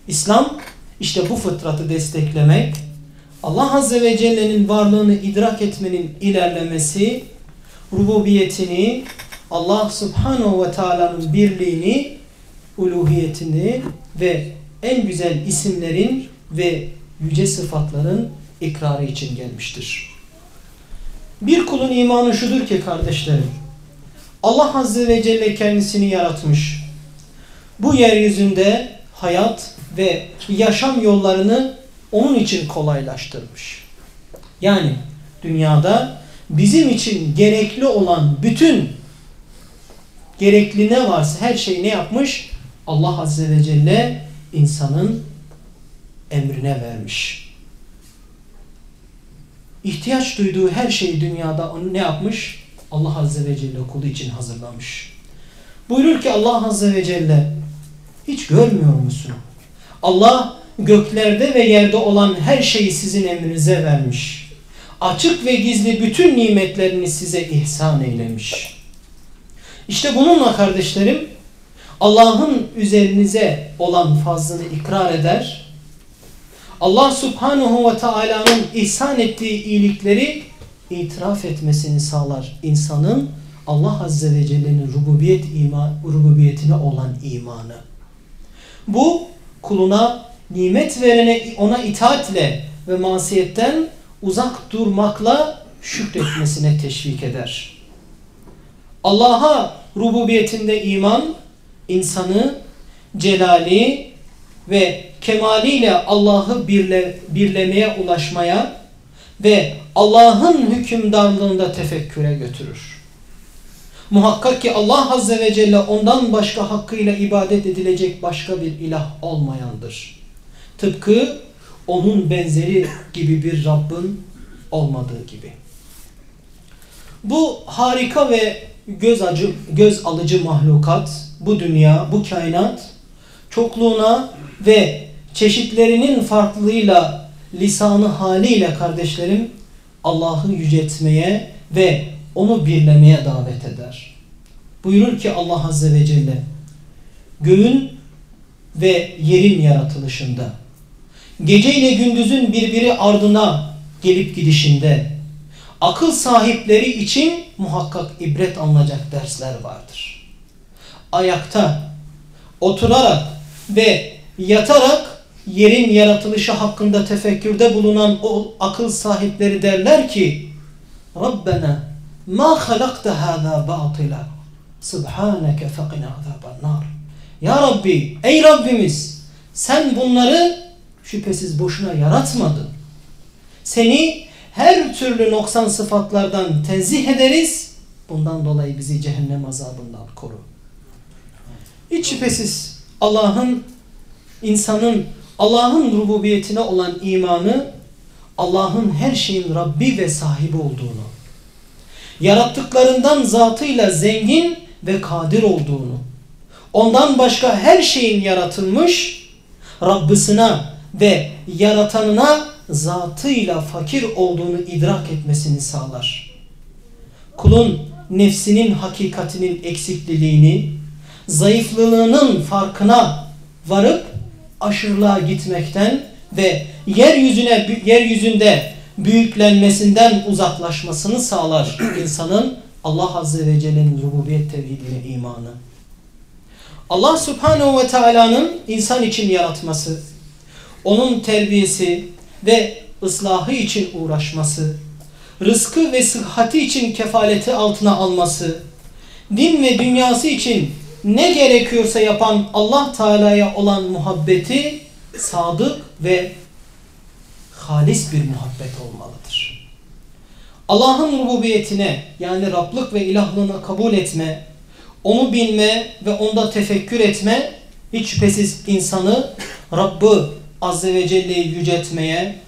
İslam işte bu fıtratı desteklemek, Allah Azze ve Celle'nin varlığını idrak etmenin ilerlemesi, rububiyetini, Allah Subhanahu ve Taala'nın birliğini, uluhiyetini ve en güzel isimlerin ve yüce sıfatların ikrarı için gelmiştir. Bir kulun imanı şudur ki kardeşlerim, Allah Azze ve Celle kendisini yaratmış. Bu yeryüzünde hayat ve yaşam yollarını onun için kolaylaştırmış. Yani dünyada bizim için gerekli olan bütün gerekli ne varsa her şeyi ne yapmış? Allah Azze ve Celle insanın emrine vermiş. İhtiyaç duyduğu her şeyi dünyada onu ne yapmış? Allah Azze ve Celle kulu için hazırlamış. Buyurur ki Allah Azze ve Celle hiç görmüyor musun? Allah göklerde ve yerde olan her şeyi sizin emrinize vermiş. Açık ve gizli bütün nimetlerini size ihsan eylemiş. İşte bununla kardeşlerim Allah'ın üzerinize olan fazlını ikrar eder. Allah subhanahu ve Taala'nın ihsan ettiği iyilikleri itiraf etmesini sağlar insanın Allah azze ve celle'nin rububiyet iman, rububiyetine olan imanı. Bu kuluna nimet verene ona itaatle ve masiyetten uzak durmakla şükretmesine teşvik eder. Allah'a rububiyetinde iman insanı celali ve kemaliyle Allah'ı birle, birlemeye ulaşmaya ve Allah'ın hükümdarlığında tefekküre götürür. Muhakkak ki Allah Azze ve Celle ondan başka hakkıyla ibadet edilecek başka bir ilah olmayandır. Tıpkı onun benzeri gibi bir Rabbin olmadığı gibi. Bu harika ve göz, acı, göz alıcı mahlukat, bu dünya, bu kainat çokluğuna ve çeşitlerinin farklılığıyla, lisanı haliyle kardeşlerim Allah'ı yüceltmeye ve onu birlemeye davet eder. Buyurur ki Allah Azze ve Celle göğün ve yerin yaratılışında gece ile gündüzün birbiri ardına gelip gidişinde akıl sahipleri için muhakkak ibret alınacak dersler vardır. Ayakta, oturarak ve yatarak yerin yaratılışı hakkında tefekkürde bulunan o akıl sahipleri derler ki Rabbena ma halakta hâzâ batila subhaneke fekina azâban Ya Rabbi, ey Rabbimiz sen bunları şüphesiz boşuna yaratmadın. Seni her türlü noksan sıfatlardan tenzih ederiz. Bundan dolayı bizi cehennem azabından koru. Hiç şüphesiz Allah'ın insanın Allah'ın rububiyetine olan imanı Allah'ın her şeyin Rabbi ve sahibi olduğunu yarattıklarından zatıyla zengin ve kadir olduğunu ondan başka her şeyin yaratılmış Rabbisine ve yaratanına zatıyla fakir olduğunu idrak etmesini sağlar. Kulun nefsinin hakikatinin eksikliliğini, zayıflığının farkına varıp aşırılığa gitmekten ve yeryüzüne yeryüzünde büyüklenmesinden uzaklaşmasını sağlar insanın Allah Azze ve Celle'nin rububiyet tevhidine imanı. Allah Subhanahu ve Taala'nın insan için yaratması, onun terbiyesi ve ıslahı için uğraşması, rızkı ve sıhhati için kefaleti altına alması, din ve dünyası için ne gerekiyorsa yapan Allah Teala'ya olan muhabbeti sadık ve halis bir muhabbet olmalıdır. Allah'ın rububiyetine yani Rablık ve ilahlığına kabul etme, onu bilme ve onda tefekkür etme hiç şüphesiz insanı Rabb'ı Azze ve Celle'yi yüceltmeye,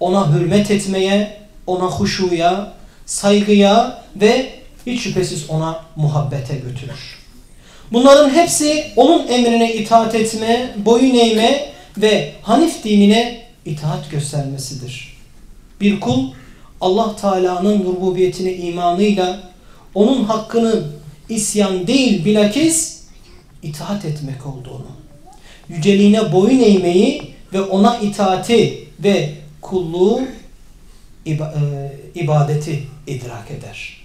ona hürmet etmeye, ona huşuya, saygıya ve hiç şüphesiz ona muhabbete götürür. Bunların hepsi onun emrine itaat etme, boyun eğme ve Hanif dinine itaat göstermesidir. Bir kul Allah Teala'nın rububiyetine imanıyla onun hakkının isyan değil bilakis itaat etmek olduğunu, yüceliğine boyun eğmeyi ve ona itaati ve kulluğu e, ibadeti idrak eder.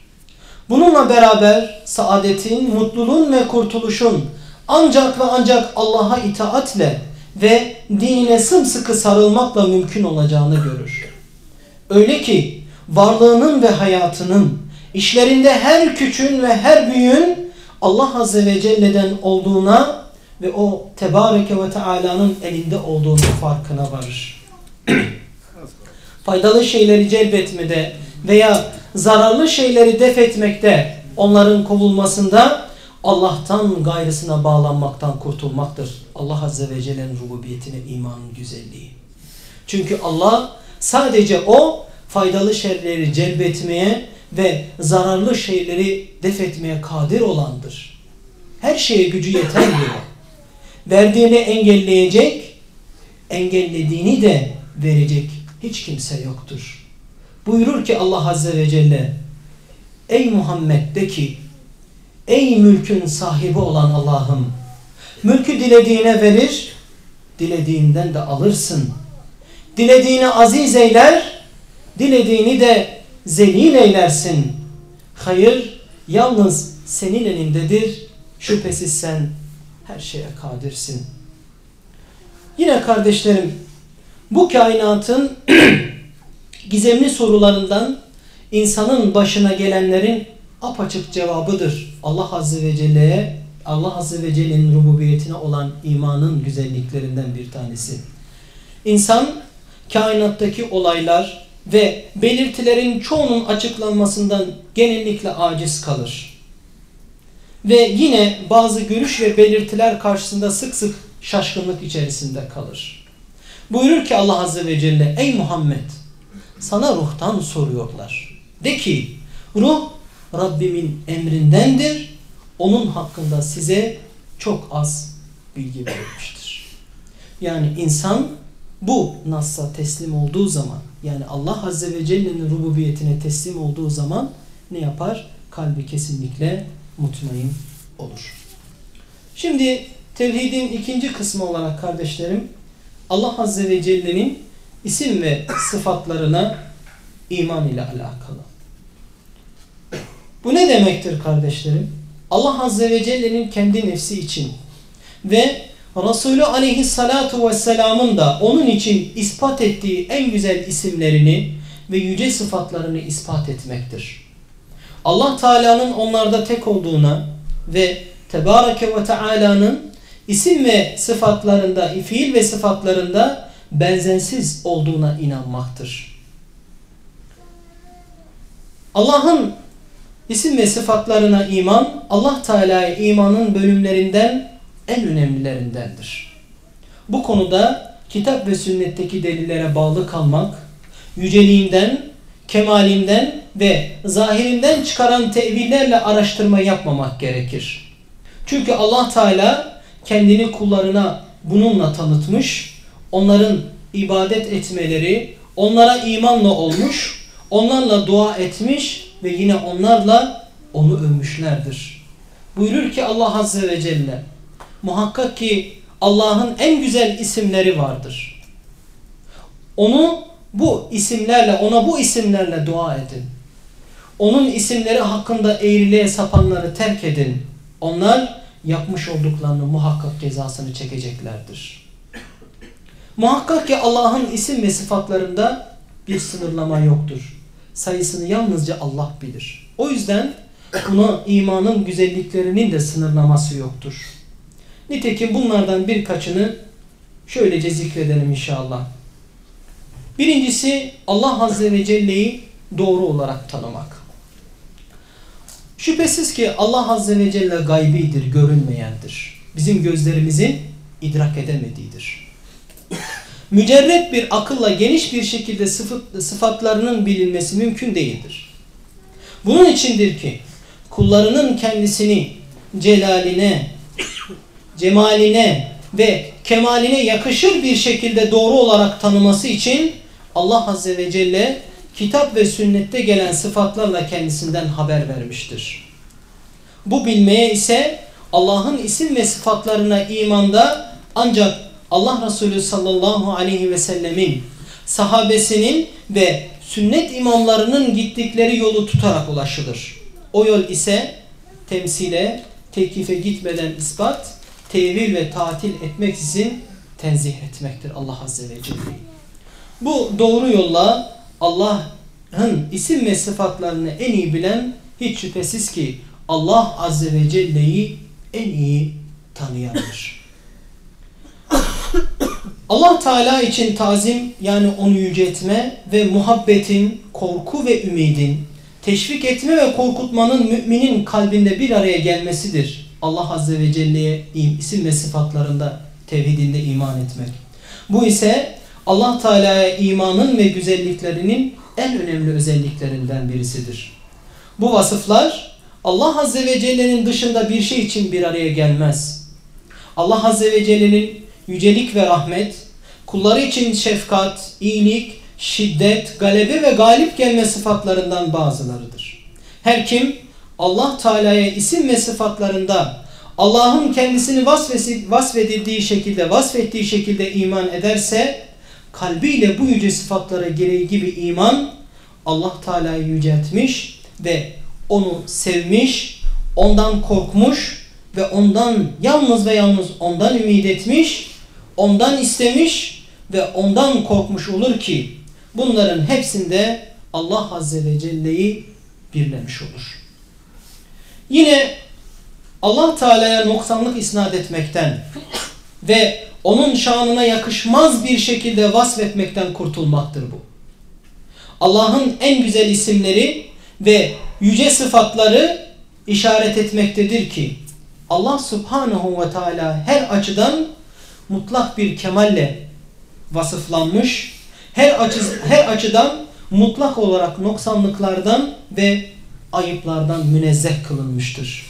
Bununla beraber saadetin, mutluluğun ve kurtuluşun ancak ve ancak Allah'a itaatle ve dinine sımsıkı sarılmakla mümkün olacağını görür. Öyle ki varlığının ve hayatının, işlerinde her küçüğün ve her büyüğün Allah Azze ve Celle'den olduğuna ve o Tebareke ve Teala'nın elinde olduğunu farkına varır. faydalı şeyleri celbetmede veya zararlı şeyleri def etmekte, onların kovulmasında Allah'tan gayrısına bağlanmaktan kurtulmaktır. Allah Azze ve Celle'nin rububiyetine imanın güzelliği. Çünkü Allah sadece o faydalı şeyleri celbetmeye ve zararlı şeyleri def etmeye kadir olandır. Her şeye gücü yeter diyor. Verdiğini engelleyecek, engellediğini de verecek hiç kimse yoktur. Buyurur ki Allah Azze ve Celle Ey Muhammed de ki Ey mülkün sahibi olan Allah'ım mülkü dilediğine verir dilediğinden de alırsın. Dilediğini aziz eyler dilediğini de zelil eylersin. Hayır yalnız senin elindedir. Şüphesiz sen her şeye kadirsin. Yine kardeşlerim bu kainatın gizemli sorularından insanın başına gelenlerin apaçık cevabıdır. Allah Azze ve Celle'ye Allah Azze ve Celle'nin rububiyetine olan imanın güzelliklerinden bir tanesi. İnsan kainattaki olaylar ve belirtilerin çoğunun açıklanmasından genellikle aciz kalır. Ve yine bazı görüş ve belirtiler karşısında sık sık şaşkınlık içerisinde kalır. Buyurur ki Allah Azze ve Celle ey Muhammed sana ruhtan soruyorlar. De ki ruh Rabbimin emrindendir. Onun hakkında size çok az bilgi verilmiştir. Yani insan bu Nas'a teslim olduğu zaman yani Allah Azze ve Celle'nin rububiyetine teslim olduğu zaman ne yapar? Kalbi kesinlikle mutmain olur. Şimdi tevhidin ikinci kısmı olarak kardeşlerim Allah Azze ve Celle'nin isim ve sıfatlarına iman ile alakalı. Bu ne demektir kardeşlerim? Allah Azze ve Celle'nin kendi nefsi için ve Resulü Aleyhissalatu Vesselam'ın da onun için ispat ettiği en güzel isimlerini ve yüce sıfatlarını ispat etmektir. Allah Teala'nın onlarda tek olduğuna ve Tebareke ve Teala'nın isim ve sıfatlarında, fiil ve sıfatlarında benzensiz olduğuna inanmaktır. Allah'ın isim ve sıfatlarına iman, Allah Teala'ya imanın bölümlerinden en önemlilerindendir. Bu konuda kitap ve sünnetteki delillere bağlı kalmak, yüceliğinden, kemalinden ve zahirinden çıkaran tevillerle araştırma yapmamak gerekir. Çünkü Allah Teala kendini kullarına bununla tanıtmış, onların ibadet etmeleri, onlara imanla olmuş, onlarla dua etmiş ve yine onlarla onu övmüşlerdir. Buyurur ki Allah Azze ve Celle, muhakkak ki Allah'ın en güzel isimleri vardır. Onu bu isimlerle, ona bu isimlerle dua edin. Onun isimleri hakkında eğriliğe sapanları terk edin. Onlar yapmış olduklarını muhakkak cezasını çekeceklerdir. Muhakkak ki Allah'ın isim ve sıfatlarında bir sınırlama yoktur. Sayısını yalnızca Allah bilir. O yüzden buna imanın güzelliklerinin de sınırlaması yoktur. Nitekim bunlardan birkaçını şöylece zikredelim inşallah. Birincisi Allah Azze ve Celle'yi doğru olarak tanımak. Şüphesiz ki Allah Azze ve Celle gaybidir, görünmeyendir. Bizim gözlerimizin idrak edemediğidir. Mücerret bir akılla geniş bir şekilde sıfatlarının bilinmesi mümkün değildir. Bunun içindir ki kullarının kendisini celaline, cemaline ve kemaline yakışır bir şekilde doğru olarak tanıması için Allah Azze ve Celle kitap ve sünnette gelen sıfatlarla kendisinden haber vermiştir. Bu bilmeye ise Allah'ın isim ve sıfatlarına imanda ancak Allah Resulü sallallahu aleyhi ve sellemin sahabesinin ve sünnet imamlarının gittikleri yolu tutarak ulaşılır. O yol ise temsile, teklife gitmeden ispat, tevil ve tatil etmeksizin tenzih etmektir Allah Azze ve Celle. Bu doğru yolla Allah'ın isim ve sıfatlarını en iyi bilen hiç şüphesiz ki Allah Azze ve Celle'yi en iyi tanıyandır. Allah Teala için tazim yani onu yüceltme ve muhabbetin, korku ve ümidin, teşvik etme ve korkutmanın müminin kalbinde bir araya gelmesidir. Allah Azze ve Celle'ye isim ve sıfatlarında tevhidinde iman etmek. Bu ise Allah Teala'ya imanın ve güzelliklerinin en önemli özelliklerinden birisidir. Bu vasıflar Allah Azze ve Celle'nin dışında bir şey için bir araya gelmez. Allah Azze ve Celle'nin yücelik ve rahmet, kulları için şefkat, iyilik, şiddet, galebe ve galip gelme sıfatlarından bazılarıdır. Her kim Allah Teala'ya isim ve sıfatlarında Allah'ın kendisini vasfesi, vasfedildiği şekilde, vasfettiği şekilde iman ederse kalbiyle bu yüce sıfatlara gereği gibi iman Allah Teala'yı yüceltmiş ve onu sevmiş, ondan korkmuş ve ondan yalnız ve yalnız ondan ümit etmiş, ondan istemiş ve ondan korkmuş olur ki bunların hepsinde Allah Azze ve Celle'yi birlemiş olur. Yine Allah Teala'ya noksanlık isnat etmekten ve onun şanına yakışmaz bir şekilde vasfetmekten kurtulmaktır bu. Allah'ın en güzel isimleri ve yüce sıfatları işaret etmektedir ki Allah Subhanahu ve Teala her açıdan mutlak bir kemalle vasıflanmış, her açı, her açıdan mutlak olarak noksanlıklardan ve ayıplardan münezzeh kılınmıştır.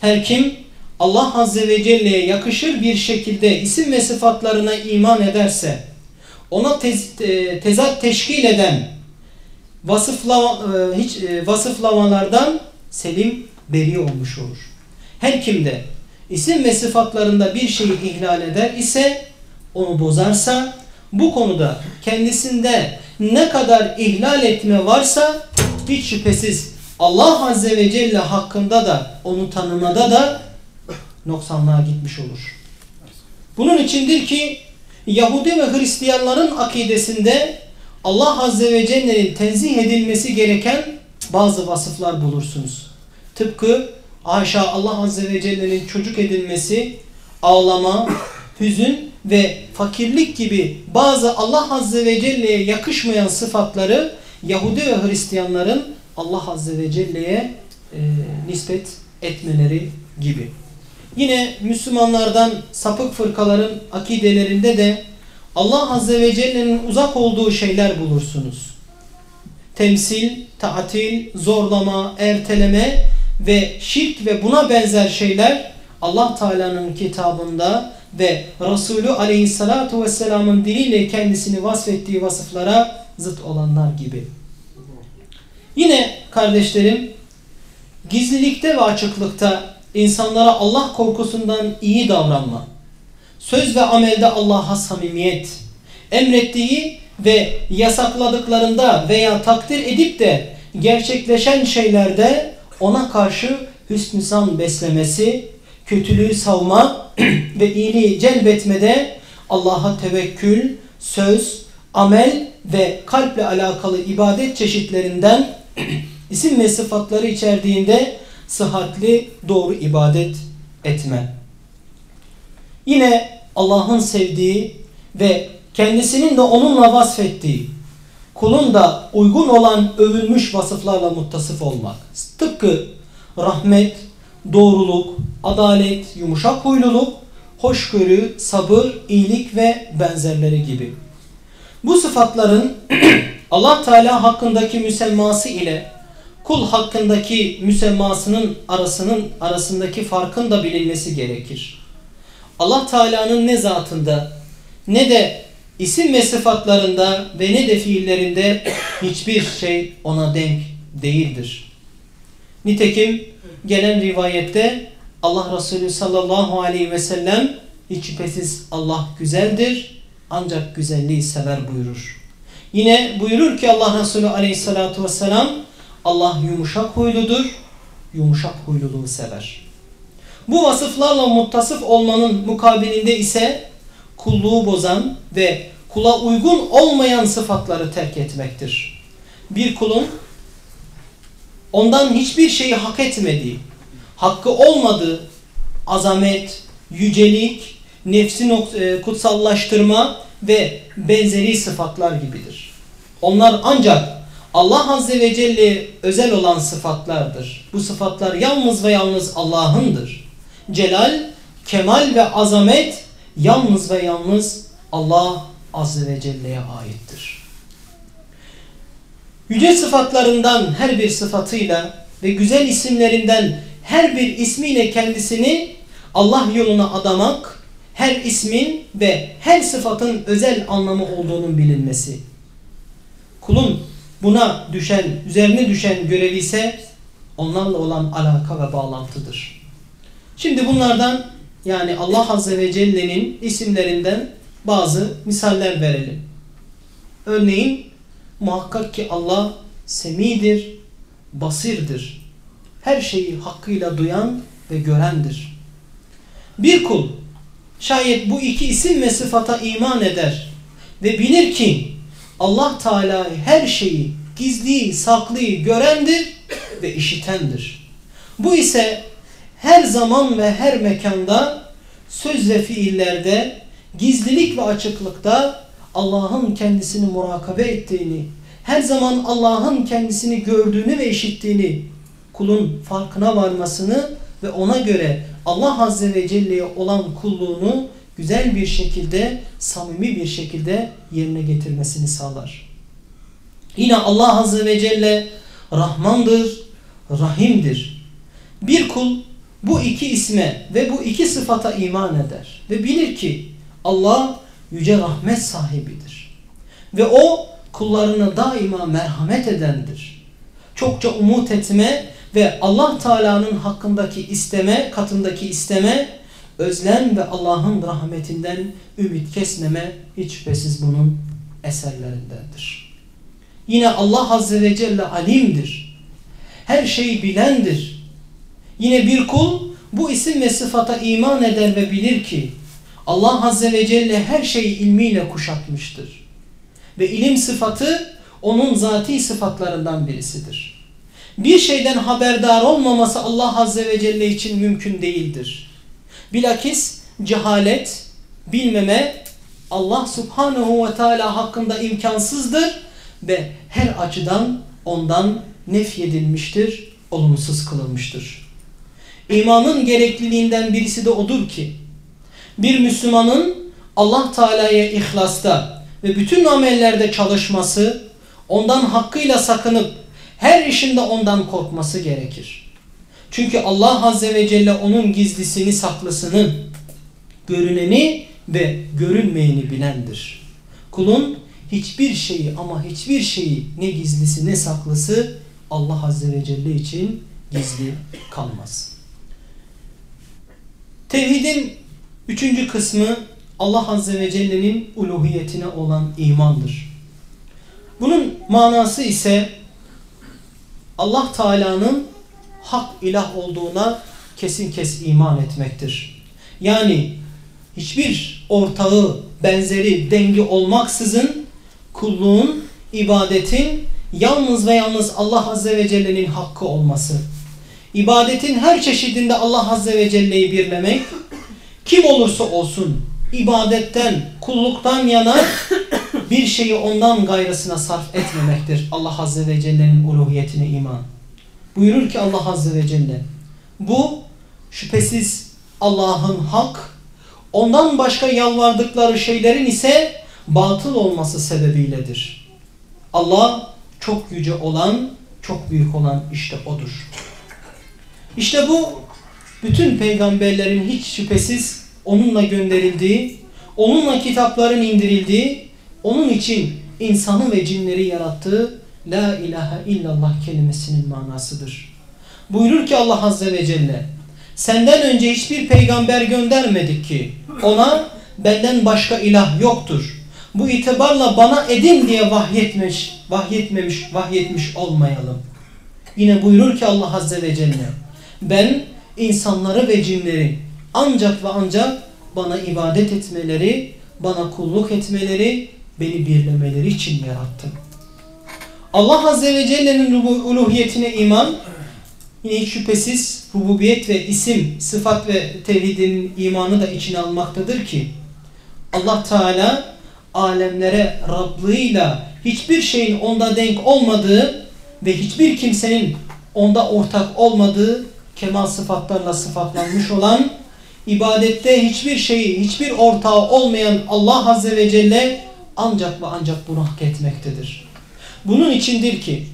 Her kim Allah Azze ve Celle'ye yakışır bir şekilde isim ve sıfatlarına iman ederse, ona tez, tezat teşkil eden vasıflama, e, hiç e, vasıflamalardan selim beri olmuş olur. Her kimde isim ve sıfatlarında bir şeyi ihlal eder ise onu bozarsa bu konuda kendisinde ne kadar ihlal etme varsa hiç şüphesiz Allah Azze ve Celle hakkında da onu tanımada da noksanlığa gitmiş olur. Bunun içindir ki Yahudi ve Hristiyanların akidesinde Allah Azze ve Celle'nin tenzih edilmesi gereken bazı vasıflar bulursunuz. Tıpkı haşa Allah Azze ve Celle'nin çocuk edilmesi, ağlama, hüzün ve fakirlik gibi bazı Allah Azze ve Celle'ye yakışmayan sıfatları Yahudi ve Hristiyanların Allah Azze ve Celle'ye e, nispet etmeleri gibi. Yine Müslümanlardan sapık fırkaların akidelerinde de Allah Azze ve Celle'nin uzak olduğu şeyler bulursunuz. Temsil, tatil, zorlama, erteleme ve şirk ve buna benzer şeyler Allah Teala'nın kitabında ve Resulü Aleyhissalatu vesselamın diliyle kendisini vasfettiği vasıflara zıt olanlar gibi. Yine kardeşlerim gizlilikte ve açıklıkta insanlara Allah korkusundan iyi davranma, söz ve amelde Allah'a samimiyet, emrettiği ve yasakladıklarında veya takdir edip de gerçekleşen şeylerde ona karşı hüsnü san beslemesi, kötülüğü savma ve iyiliği celbetmede Allah'a tevekkül, söz, amel ve kalple alakalı ibadet çeşitlerinden isim ve sıfatları içerdiğinde sıhhatli doğru ibadet etme. Yine Allah'ın sevdiği ve kendisinin de onunla vasfettiği kulun da uygun olan övülmüş vasıflarla muttasıf olmak. Tıpkı rahmet, doğruluk, adalet, yumuşak huyluluk, hoşgörü, sabır, iyilik ve benzerleri gibi. Bu sıfatların Allah Teala hakkındaki müsemması ile kul hakkındaki müsemmasının arasının arasındaki farkın da bilinmesi gerekir. Allah Teala'nın ne zatında ne de isim ve sıfatlarında ve ne de fiillerinde hiçbir şey ona denk değildir. Nitekim gelen rivayette Allah Resulü sallallahu aleyhi ve sellem hiç şüphesiz Allah güzeldir ancak güzelliği sever buyurur. Yine buyurur ki Allah Resulü aleyhissalatu vesselam Allah yumuşak huyludur, yumuşak huyluluğu sever. Bu vasıflarla muttasıf olmanın mukabilinde ise kulluğu bozan ve kula uygun olmayan sıfatları terk etmektir. Bir kulun ondan hiçbir şeyi hak etmediği, hakkı olmadığı azamet, yücelik, nefsi e, kutsallaştırma ve benzeri sıfatlar gibidir. Onlar ancak Allah Azze ve Celle özel olan sıfatlardır. Bu sıfatlar yalnız ve yalnız Allah'ındır. Celal, kemal ve azamet yalnız ve yalnız Allah Azze ve Celle'ye aittir. Yüce sıfatlarından her bir sıfatıyla ve güzel isimlerinden her bir ismiyle kendisini Allah yoluna adamak, her ismin ve her sıfatın özel anlamı olduğunun bilinmesi. Kulun buna düşen, üzerine düşen görevi ise onlarla olan alaka ve bağlantıdır. Şimdi bunlardan yani Allah Azze ve Celle'nin isimlerinden bazı misaller verelim. Örneğin muhakkak ki Allah semidir, basirdir. Her şeyi hakkıyla duyan ve görendir. Bir kul şayet bu iki isim ve sıfata iman eder ve bilir ki Allah Teala her şeyi gizliyi, saklıyı görendir ve işitendir. Bu ise her zaman ve her mekanda söz ve fiillerde gizlilik ve açıklıkta Allah'ın kendisini murakabe ettiğini, her zaman Allah'ın kendisini gördüğünü ve işittiğini kulun farkına varmasını ve ona göre Allah Azze ve Celle'ye olan kulluğunu güzel bir şekilde, samimi bir şekilde yerine getirmesini sağlar. Yine Allah Azze ve Celle Rahmandır, Rahim'dir. Bir kul bu iki isme ve bu iki sıfata iman eder ve bilir ki Allah yüce rahmet sahibidir. Ve o kullarına daima merhamet edendir. Çokça umut etme ve Allah Teala'nın hakkındaki isteme, katındaki isteme, özlem ve Allah'ın rahmetinden ümit kesmeme hiç şüphesiz bunun eserlerindendir. Yine Allah Azze ve Celle alimdir. Her şeyi bilendir. Yine bir kul bu isim ve sıfata iman eder ve bilir ki Allah Azze ve Celle her şeyi ilmiyle kuşatmıştır. Ve ilim sıfatı onun zati sıfatlarından birisidir. Bir şeyden haberdar olmaması Allah Azze ve Celle için mümkün değildir. Bilakis cehalet, bilmeme Allah Subhanahu ve Teala hakkında imkansızdır ve her açıdan ondan nefyedilmiştir, olumsuz kılınmıştır. İmanın gerekliliğinden birisi de odur ki bir Müslümanın Allah Teala'ya ihlasta ve bütün amellerde çalışması, ondan hakkıyla sakınıp her işinde ondan korkması gerekir. Çünkü Allah Azze ve Celle onun gizlisini, saklısını, görüneni ve görünmeyeni bilendir. Kulun hiçbir şeyi ama hiçbir şeyi ne gizlisi ne saklısı Allah Azze ve Celle için gizli kalmaz. Tevhidin üçüncü kısmı Allah Azze ve Celle'nin uluhiyetine olan imandır. Bunun manası ise Allah Teala'nın hak ilah olduğuna kesin kes iman etmektir. Yani hiçbir ortağı, benzeri, dengi olmaksızın kulluğun, ibadetin yalnız ve yalnız Allah Azze ve Celle'nin hakkı olması. İbadetin her çeşidinde Allah Azze ve Celle'yi birlemek, kim olursa olsun ibadetten, kulluktan yana bir şeyi ondan gayrısına sarf etmemektir. Allah Azze ve Celle'nin uluhiyetine iman. Buyurur ki Allah Azze ve Celle, bu şüphesiz Allah'ın hak, ondan başka yalvardıkları şeylerin ise batıl olması sebebiyledir. Allah çok yüce olan, çok büyük olan işte odur. İşte bu bütün peygamberlerin hiç şüphesiz onunla gönderildiği, onunla kitapların indirildiği, onun için insanı ve cinleri yarattığı La ilahe illallah kelimesinin manasıdır. Buyurur ki Allah Azze ve Celle, senden önce hiçbir peygamber göndermedik ki ona benden başka ilah yoktur. Bu itibarla bana edin diye vahyetmiş, vahyetmemiş, vahyetmiş olmayalım. Yine buyurur ki Allah Azze ve Celle, ben insanları ve cinleri ancak ve ancak bana ibadet etmeleri, bana kulluk etmeleri, beni birlemeleri için yarattım. Allah Azze ve Celle'nin uluhiyetine iman, Yine hiç şüphesiz rububiyet ve isim, sıfat ve tevhidin imanı da içine almaktadır ki Allah Teala alemlere Rablığıyla hiçbir şeyin onda denk olmadığı ve hiçbir kimsenin onda ortak olmadığı kemal sıfatlarla sıfatlanmış olan ibadette hiçbir şeyi, hiçbir ortağı olmayan Allah Azze ve Celle ancak ve ancak bunu hak etmektedir. Bunun içindir ki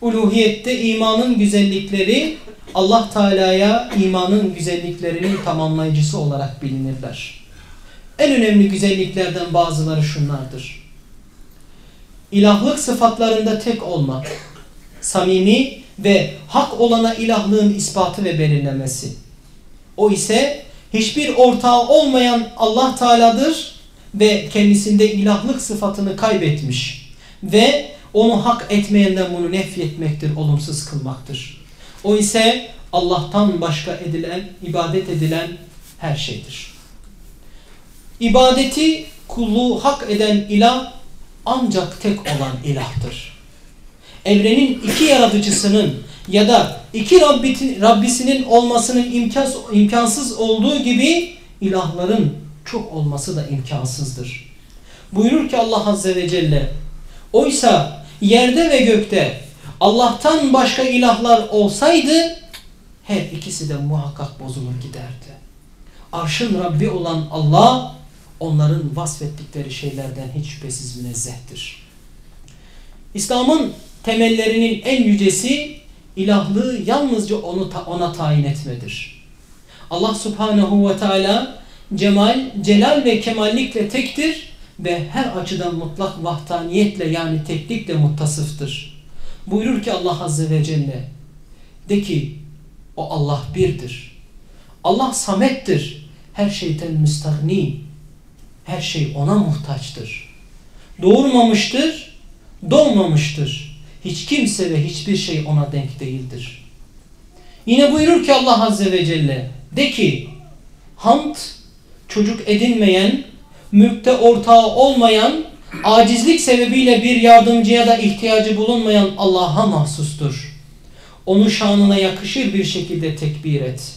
uluhiyette imanın güzellikleri Allah Teala'ya imanın güzelliklerinin tamamlayıcısı olarak bilinirler. En önemli güzelliklerden bazıları şunlardır. İlahlık sıfatlarında tek olma, samimi ve hak olana ilahlığın ispatı ve belirlemesi. O ise hiçbir ortağı olmayan Allah Teala'dır ve kendisinde ilahlık sıfatını kaybetmiş ve onu hak etmeyenden bunu nefyetmektir, olumsuz kılmaktır. O ise Allah'tan başka edilen, ibadet edilen her şeydir. İbadeti kulluğu hak eden ilah ancak tek olan ilahtır. Evrenin iki yaratıcısının ya da iki Rabbiti, Rabbisinin olmasının imkans, imkansız olduğu gibi ilahların çok olması da imkansızdır. Buyurur ki Allah Azze ve Celle Oysa yerde ve gökte Allah'tan başka ilahlar olsaydı her ikisi de muhakkak bozulur giderdi. Arşın Rabbi olan Allah onların vasfettikleri şeylerden hiç şüphesiz münezzehtir. İslam'ın temellerinin en yücesi ilahlığı yalnızca onu ona tayin etmedir. Allah Subhanahu ve Teala cemal, celal ve kemallikle tektir ve her açıdan mutlak vahdaniyetle yani teklikle muttasıftır. Buyurur ki Allah Azze ve Celle de ki o Allah birdir. Allah samettir. Her şeyden müstahni. Her şey ona muhtaçtır. Doğurmamıştır, doğmamıştır. Hiç kimse ve hiçbir şey ona denk değildir. Yine buyurur ki Allah Azze ve Celle de ki hamd çocuk edinmeyen, mülkte ortağı olmayan, acizlik sebebiyle bir yardımcıya da ihtiyacı bulunmayan Allah'a mahsustur. Onu şanına yakışır bir şekilde tekbir et.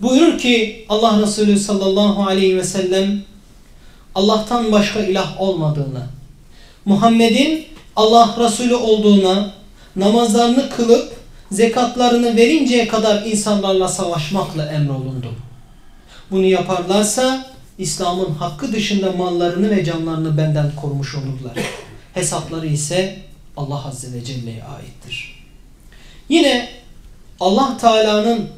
Buyurur ki Allah Resulü sallallahu aleyhi ve sellem Allah'tan başka ilah olmadığını, Muhammed'in Allah Resulü olduğuna, namazlarını kılıp zekatlarını verinceye kadar insanlarla savaşmakla emrolundu. Bunu yaparlarsa İslam'ın hakkı dışında mallarını ve canlarını benden korumuş olurlar. Hesapları ise Allah Azze ve Celle'ye aittir. Yine Allah Teala'nın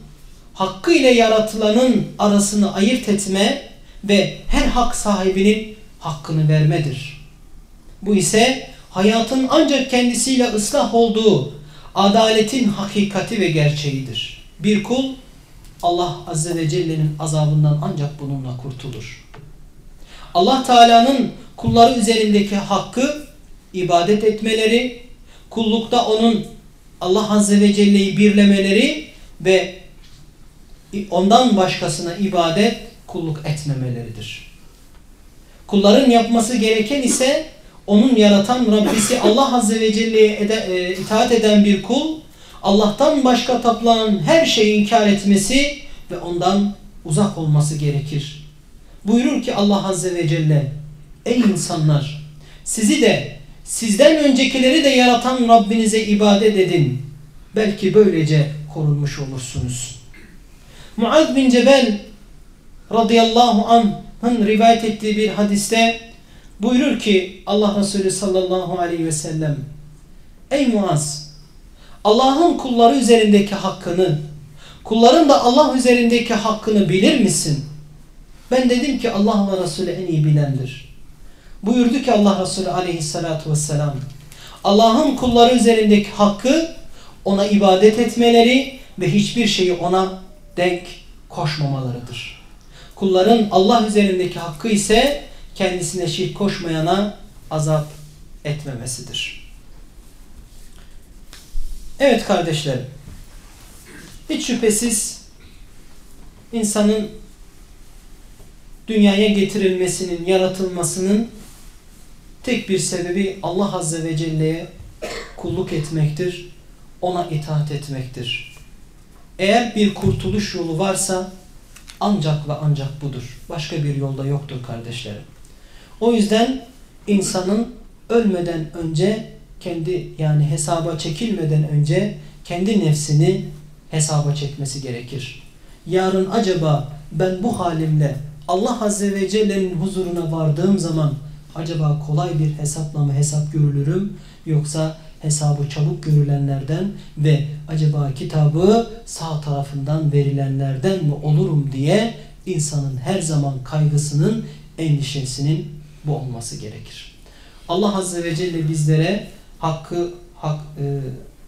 hakkı ile yaratılanın arasını ayırt etme ve her hak sahibinin hakkını vermedir. Bu ise hayatın ancak kendisiyle ıslah olduğu adaletin hakikati ve gerçeğidir. Bir kul Allah Azze ve Celle'nin azabından ancak bununla kurtulur. Allah Teala'nın kulları üzerindeki hakkı ibadet etmeleri, kullukta onun Allah Azze ve Celle'yi birlemeleri ve ondan başkasına ibadet, kulluk etmemeleridir. Kulların yapması gereken ise onun yaratan Rabbisi Allah Azze ve Celle'ye e, itaat eden bir kul, Allah'tan başka tapılan her şeyi inkar etmesi ve ondan uzak olması gerekir. Buyurur ki Allah Azze ve Celle, Ey insanlar! Sizi de, sizden öncekileri de yaratan Rabbinize ibadet edin. Belki böylece korunmuş olursunuz. Muaz bin Cebel radıyallahu anh'ın rivayet ettiği bir hadiste buyurur ki Allah Resulü sallallahu aleyhi ve sellem Ey Muaz! Allah'ın kulları üzerindeki hakkını, kulların da Allah üzerindeki hakkını bilir misin? Ben dedim ki Allah ve Resulü en iyi bilendir. Buyurdu ki Allah Resulü aleyhissalatu vesselam Allah'ın kulları üzerindeki hakkı ona ibadet etmeleri ve hiçbir şeyi ona denk koşmamalarıdır. Kulların Allah üzerindeki hakkı ise kendisine şirk koşmayana azap etmemesidir. Evet kardeşlerim. Hiç şüphesiz insanın dünyaya getirilmesinin, yaratılmasının tek bir sebebi Allah Azze ve Celle'ye kulluk etmektir. ona itaat etmektir. Eğer bir kurtuluş yolu varsa ancak ve ancak budur. Başka bir yolda yoktur kardeşlerim. O yüzden insanın ölmeden önce kendi yani hesaba çekilmeden önce kendi nefsini hesaba çekmesi gerekir. Yarın acaba ben bu halimle Allah Azze ve Celle'nin huzuruna vardığım zaman acaba kolay bir hesapla mı hesap görülürüm yoksa hesabı çabuk görülenlerden ve acaba kitabı sağ tarafından verilenlerden mi olurum diye insanın her zaman kaygısının, endişesinin bu olması gerekir. Allah Azze ve Celle bizlere hakkı hak, e,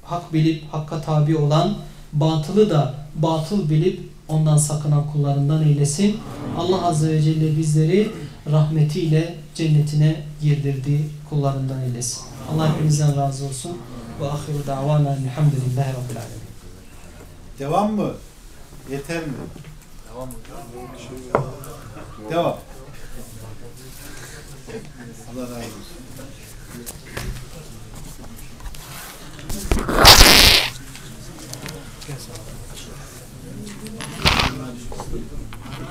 hak bilip hakka tabi olan, batılı da batıl bilip ondan sakınan kullarından eylesin. Allah Azze ve Celle bizleri rahmetiyle cennetine girdirdiği kullarından eylesin. Allah hepinizden razı olsun. Ve ahiru davana elhamdülillahi rabbil alemin. Devam mı? Yeter mi? Devam. Allah razı olsun.